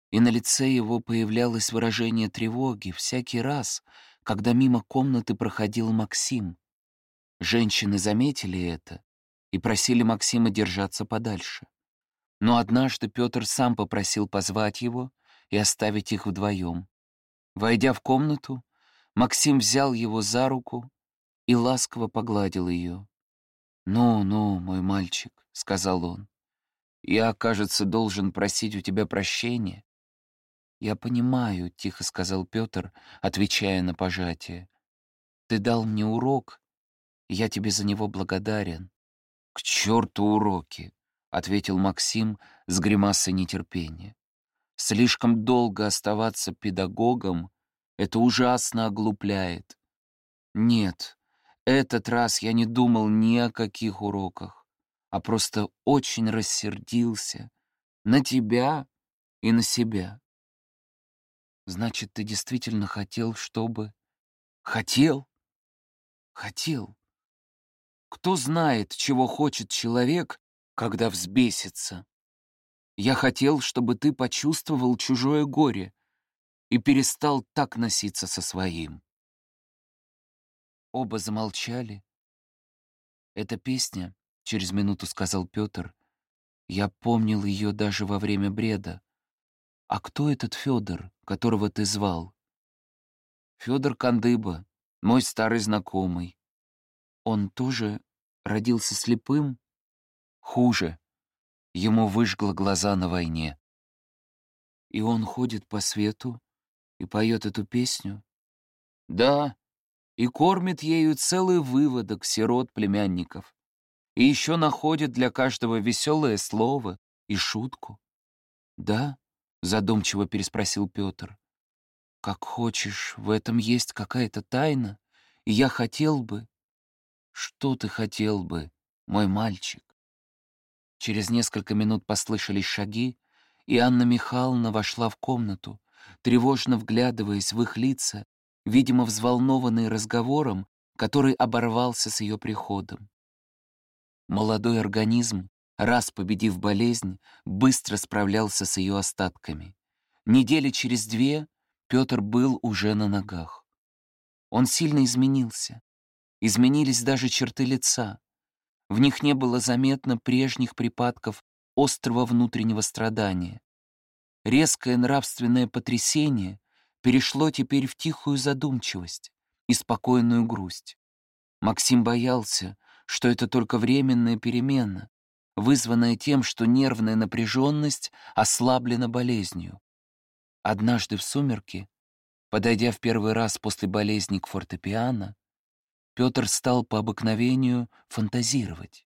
и на лице его появлялось выражение тревоги всякий раз, когда мимо комнаты проходил Максим. Женщины заметили это и просили Максима держаться подальше. Но однажды Петр сам попросил позвать его и оставить их вдвоем. Войдя в комнату, Максим взял его за руку и ласково погладил ее. «Ну, ну, мой мальчик», — сказал он, — «я, кажется, должен просить у тебя прощения». «Я понимаю», — тихо сказал Петр, отвечая на пожатие. «Ты дал мне урок, и я тебе за него благодарен». «К черту уроки», — ответил Максим с гримасой нетерпения. «Слишком долго оставаться педагогом — это ужасно оглупляет. Нет, этот раз я не думал ни о каких уроках, а просто очень рассердился на тебя и на себя. Значит, ты действительно хотел, чтобы... Хотел? Хотел. Кто знает, чего хочет человек, когда взбесится? Я хотел, чтобы ты почувствовал чужое горе и перестал так носиться со своим. Оба замолчали, «Эта песня», — через минуту сказал Петр, — «я помнил ее даже во время бреда. А кто этот Федор, которого ты звал?» Федор Кандыба, мой старый знакомый. Он тоже родился слепым? Хуже. Ему выжгло глаза на войне. И он ходит по свету и поет эту песню? Да, и кормит ею целый выводок сирот-племянников. И еще находит для каждого веселое слово и шутку. Да, задумчиво переспросил Петр. Как хочешь, в этом есть какая-то тайна, и я хотел бы... Что ты хотел бы, мой мальчик? Через несколько минут послышались шаги, и Анна Михайловна вошла в комнату, тревожно вглядываясь в их лица, видимо, взволнованные разговором, который оборвался с ее приходом. Молодой организм, раз победив болезнь, быстро справлялся с ее остатками. Недели через две Петр был уже на ногах. Он сильно изменился. Изменились даже черты лица. В них не было заметно прежних припадков острого внутреннего страдания. Резкое нравственное потрясение перешло теперь в тихую задумчивость и спокойную грусть. Максим боялся, что это только временная перемена, вызванная тем, что нервная напряженность ослаблена болезнью. Однажды в сумерки, подойдя в первый раз после болезни к фортепиано, Петр стал по обыкновению фантазировать.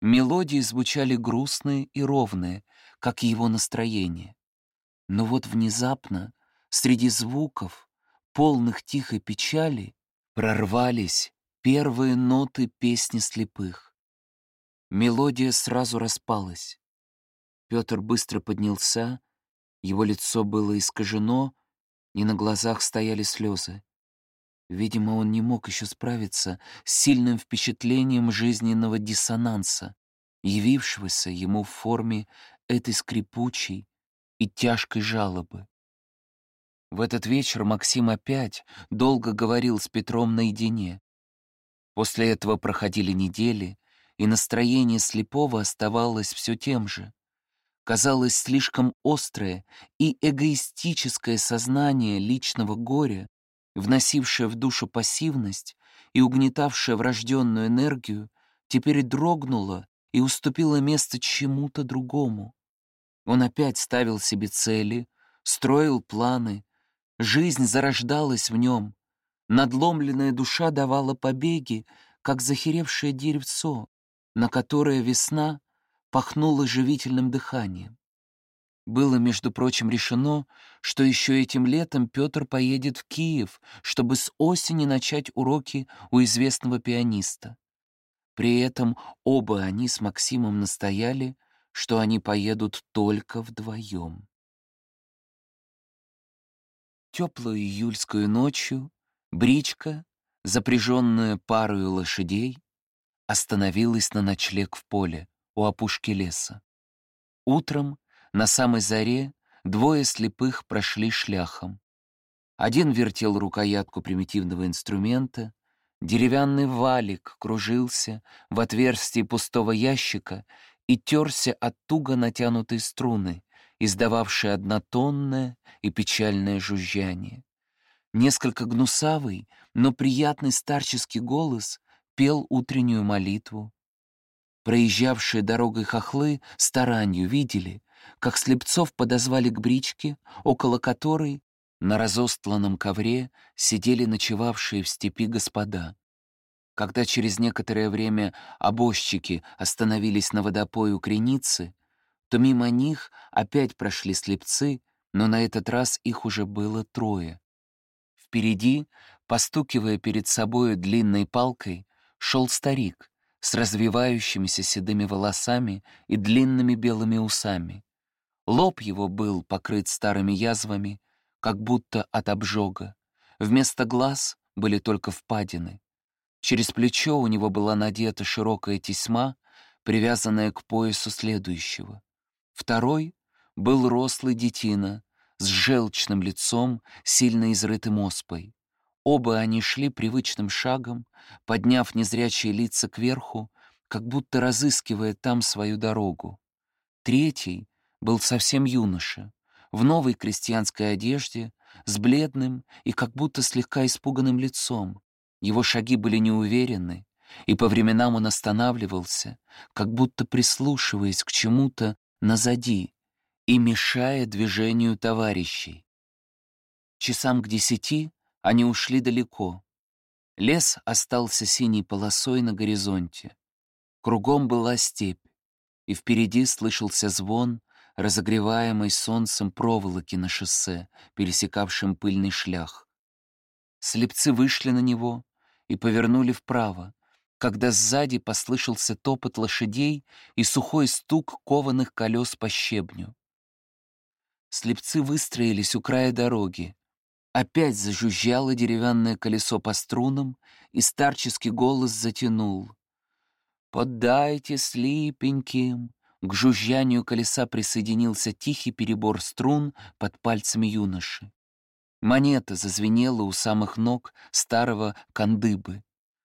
Мелодии звучали грустные и ровные, как его настроение. Но вот внезапно, среди звуков, полных тихой печали, прорвались первые ноты песни слепых. Мелодия сразу распалась. Петр быстро поднялся его лицо было искажено, и на глазах стояли слезы. Видимо, он не мог еще справиться с сильным впечатлением жизненного диссонанса, явившегося ему в форме этой скрипучей и тяжкой жалобы. В этот вечер Максим опять долго говорил с Петром наедине. После этого проходили недели, и настроение слепого оставалось все тем же казалось слишком острое и эгоистическое сознание личного горя, вносившее в душу пассивность и угнетавшее врожденную энергию, теперь дрогнуло и уступило место чему-то другому. Он опять ставил себе цели, строил планы, жизнь зарождалась в нем, надломленная душа давала побеги, как захеревшее деревцо, на которое весна пахнуло живительным дыханием. Было, между прочим, решено, что еще этим летом Петр поедет в Киев, чтобы с осени начать уроки у известного пианиста. При этом оба они с Максимом настояли, что они поедут только вдвоем. Теплую июльскую ночью бричка, запряженная парою лошадей, остановилась на ночлег в поле у опушки леса. Утром, на самой заре, двое слепых прошли шляхом. Один вертел рукоятку примитивного инструмента, деревянный валик кружился в отверстии пустого ящика и терся от туго натянутой струны, издававшей однотонное и печальное жужжание. Несколько гнусавый, но приятный старческий голос пел утреннюю молитву, Проезжавшие дорогой хохлы старанью видели, как слепцов подозвали к бричке, около которой на разостланном ковре сидели ночевавшие в степи господа. Когда через некоторое время обозчики остановились на водопою у Креницы, то мимо них опять прошли слепцы, но на этот раз их уже было трое. Впереди, постукивая перед собою длинной палкой, шел старик, с развивающимися седыми волосами и длинными белыми усами. Лоб его был покрыт старыми язвами, как будто от обжога. Вместо глаз были только впадины. Через плечо у него была надета широкая тесьма, привязанная к поясу следующего. Второй был рослый детина с желчным лицом, сильно изрытым оспой. Оба они шли привычным шагом, подняв незрячие лица кверху, как будто разыскивая там свою дорогу. Третий был совсем юноша, в новой крестьянской одежде, с бледным и как будто слегка испуганным лицом. Его шаги были неуверенны, и по временам он останавливался, как будто прислушиваясь к чему-то назади и мешая движению товарищей. Часам к десяти они ушли далеко. Лес остался синей полосой на горизонте. Кругом была степь, и впереди слышался звон, разогреваемой солнцем проволоки на шоссе, пересекавшем пыльный шлях. Слепцы вышли на него и повернули вправо, когда сзади послышался топот лошадей и сухой стук кованых колес по щебню. Слепцы выстроились у края дороги. Опять зажужжало деревянное колесо по струнам, и старческий голос затянул. «Поддайте слипеньким!» К жужжанию колеса присоединился тихий перебор струн под пальцами юноши. Монета зазвенела у самых ног старого кандыбы.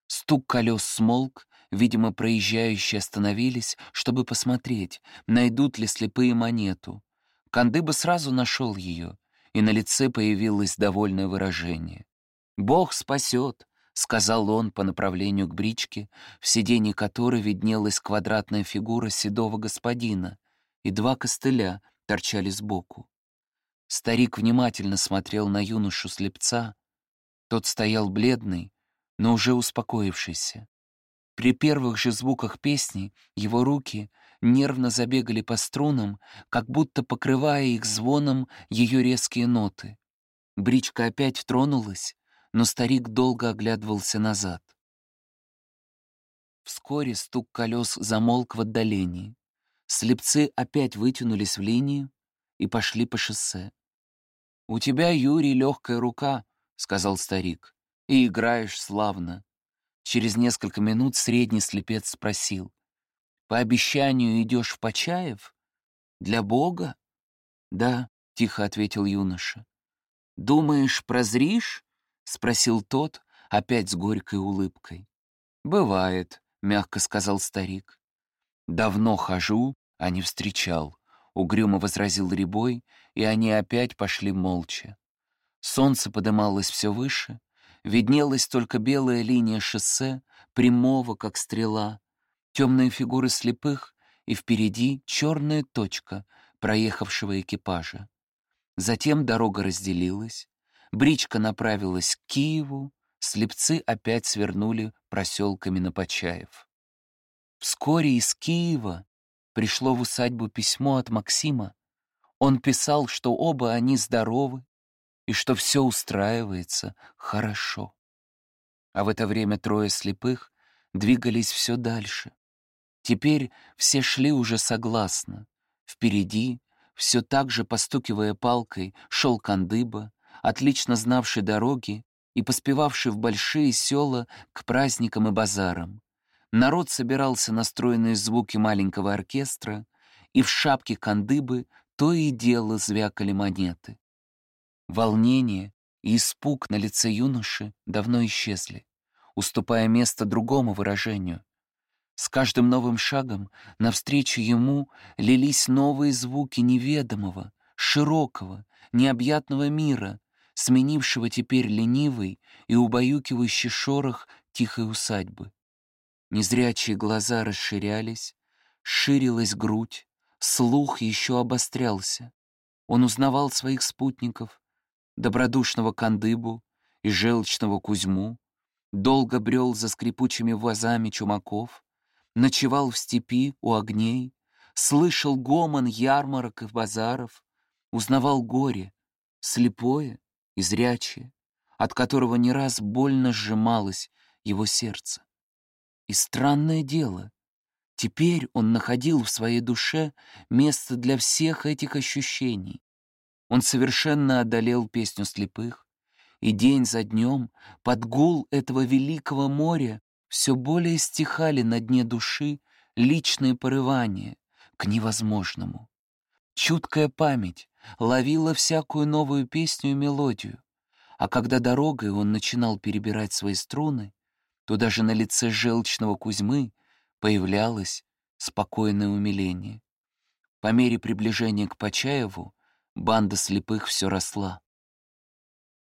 Стук колес смолк, видимо, проезжающие остановились, чтобы посмотреть, найдут ли слепые монету. Кандыба сразу нашел ее, и на лице появилось довольное выражение. «Бог спасет», — сказал он по направлению к бричке, в сиденье которой виднелась квадратная фигура седого господина, и два костыля торчали сбоку. Старик внимательно смотрел на юношу-слепца. Тот стоял бледный, но уже успокоившийся. При первых же звуках песни его руки нервно забегали по струнам, как будто покрывая их звоном ее резкие ноты. Бричка опять тронулась, но старик долго оглядывался назад. Вскоре стук колес замолк в отдалении. Слепцы опять вытянулись в линию и пошли по шоссе. «У тебя, Юрий, легкая рука», — сказал старик и играешь славно». Через несколько минут средний слепец спросил. «По обещанию идешь в Почаев? Для Бога?» «Да», — тихо ответил юноша. «Думаешь, прозришь?» — спросил тот, опять с горькой улыбкой. «Бывает», — мягко сказал старик. «Давно хожу, а не встречал», — угрюмо возразил Рябой, и они опять пошли молча. Солнце подымалось все выше, Виднелась только белая линия шоссе, прямого, как стрела, темные фигуры слепых и впереди черная точка проехавшего экипажа. Затем дорога разделилась, бричка направилась к Киеву, слепцы опять свернули проселками на Почаев. Вскоре из Киева пришло в усадьбу письмо от Максима. Он писал, что оба они здоровы, и что все устраивается хорошо. А в это время трое слепых двигались все дальше. Теперь все шли уже согласно. Впереди, все так же постукивая палкой, шел Кандыба, отлично знавший дороги и поспевавший в большие села к праздникам и базарам. Народ собирался на стройные звуки маленького оркестра, и в шапке Кандыбы то и дело звякали монеты. Волнение и испуг на лице юноши давно исчезли, уступая место другому выражению. С каждым новым шагом навстречу ему лились новые звуки неведомого, широкого, необъятного мира, сменившего теперь ленивый и убаюкивающий шорох тихой усадьбы. Незрячие глаза расширялись, ширилась грудь, слух еще обострялся. Он узнавал своих спутников, добродушного Кандыбу и желчного Кузьму, долго брел за скрипучими вазами чумаков, ночевал в степи у огней, слышал гомон ярмарок и базаров, узнавал горе, слепое и зрячее, от которого не раз больно сжималось его сердце. И странное дело, теперь он находил в своей душе место для всех этих ощущений, он совершенно одолел песню слепых, и день за днем под гул этого великого моря все более стихали на дне души личные порывания к невозможному. Чуткая память ловила всякую новую песню и мелодию, А когда дорогой он начинал перебирать свои струны, то даже на лице желчного Кузьмы появлялось спокойное умиление. По мере приближения к Почаеву банда слепых все росла.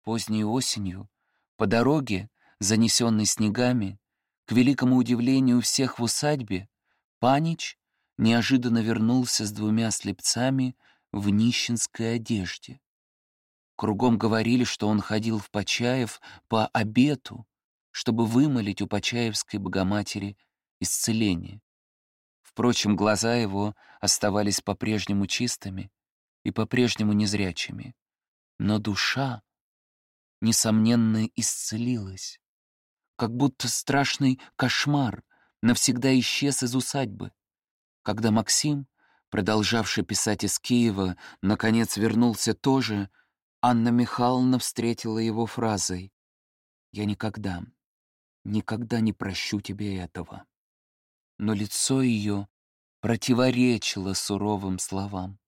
Поздней осенью по дороге, занесенной снегами, к великому удивлению всех в усадьбе, Панич неожиданно вернулся с двумя слепцами в нищенской одежде. Кругом говорили, что он ходил в Почаев по обету, чтобы вымолить у Почаевской Богоматери исцеление. Впрочем, глаза его оставались по-прежнему чистыми и по-прежнему незрячими. Но душа, несомненно, исцелилась. Как будто страшный кошмар навсегда исчез из усадьбы. Когда Максим, продолжавший писать из Киева, наконец вернулся тоже, Анна Михайловна встретила его фразой «Я никогда, никогда не прощу тебе этого». Но лицо ее противоречило суровым словам.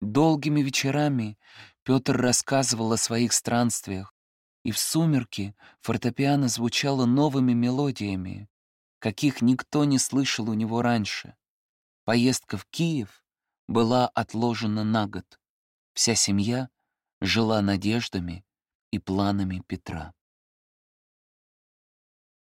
Долгими вечерами Петр рассказывал о своих странствиях, и в сумерки фортепиано звучало новыми мелодиями, каких никто не слышал у него раньше. Поездка в Киев была отложена на год. Вся семья жила надеждами и планами Петра.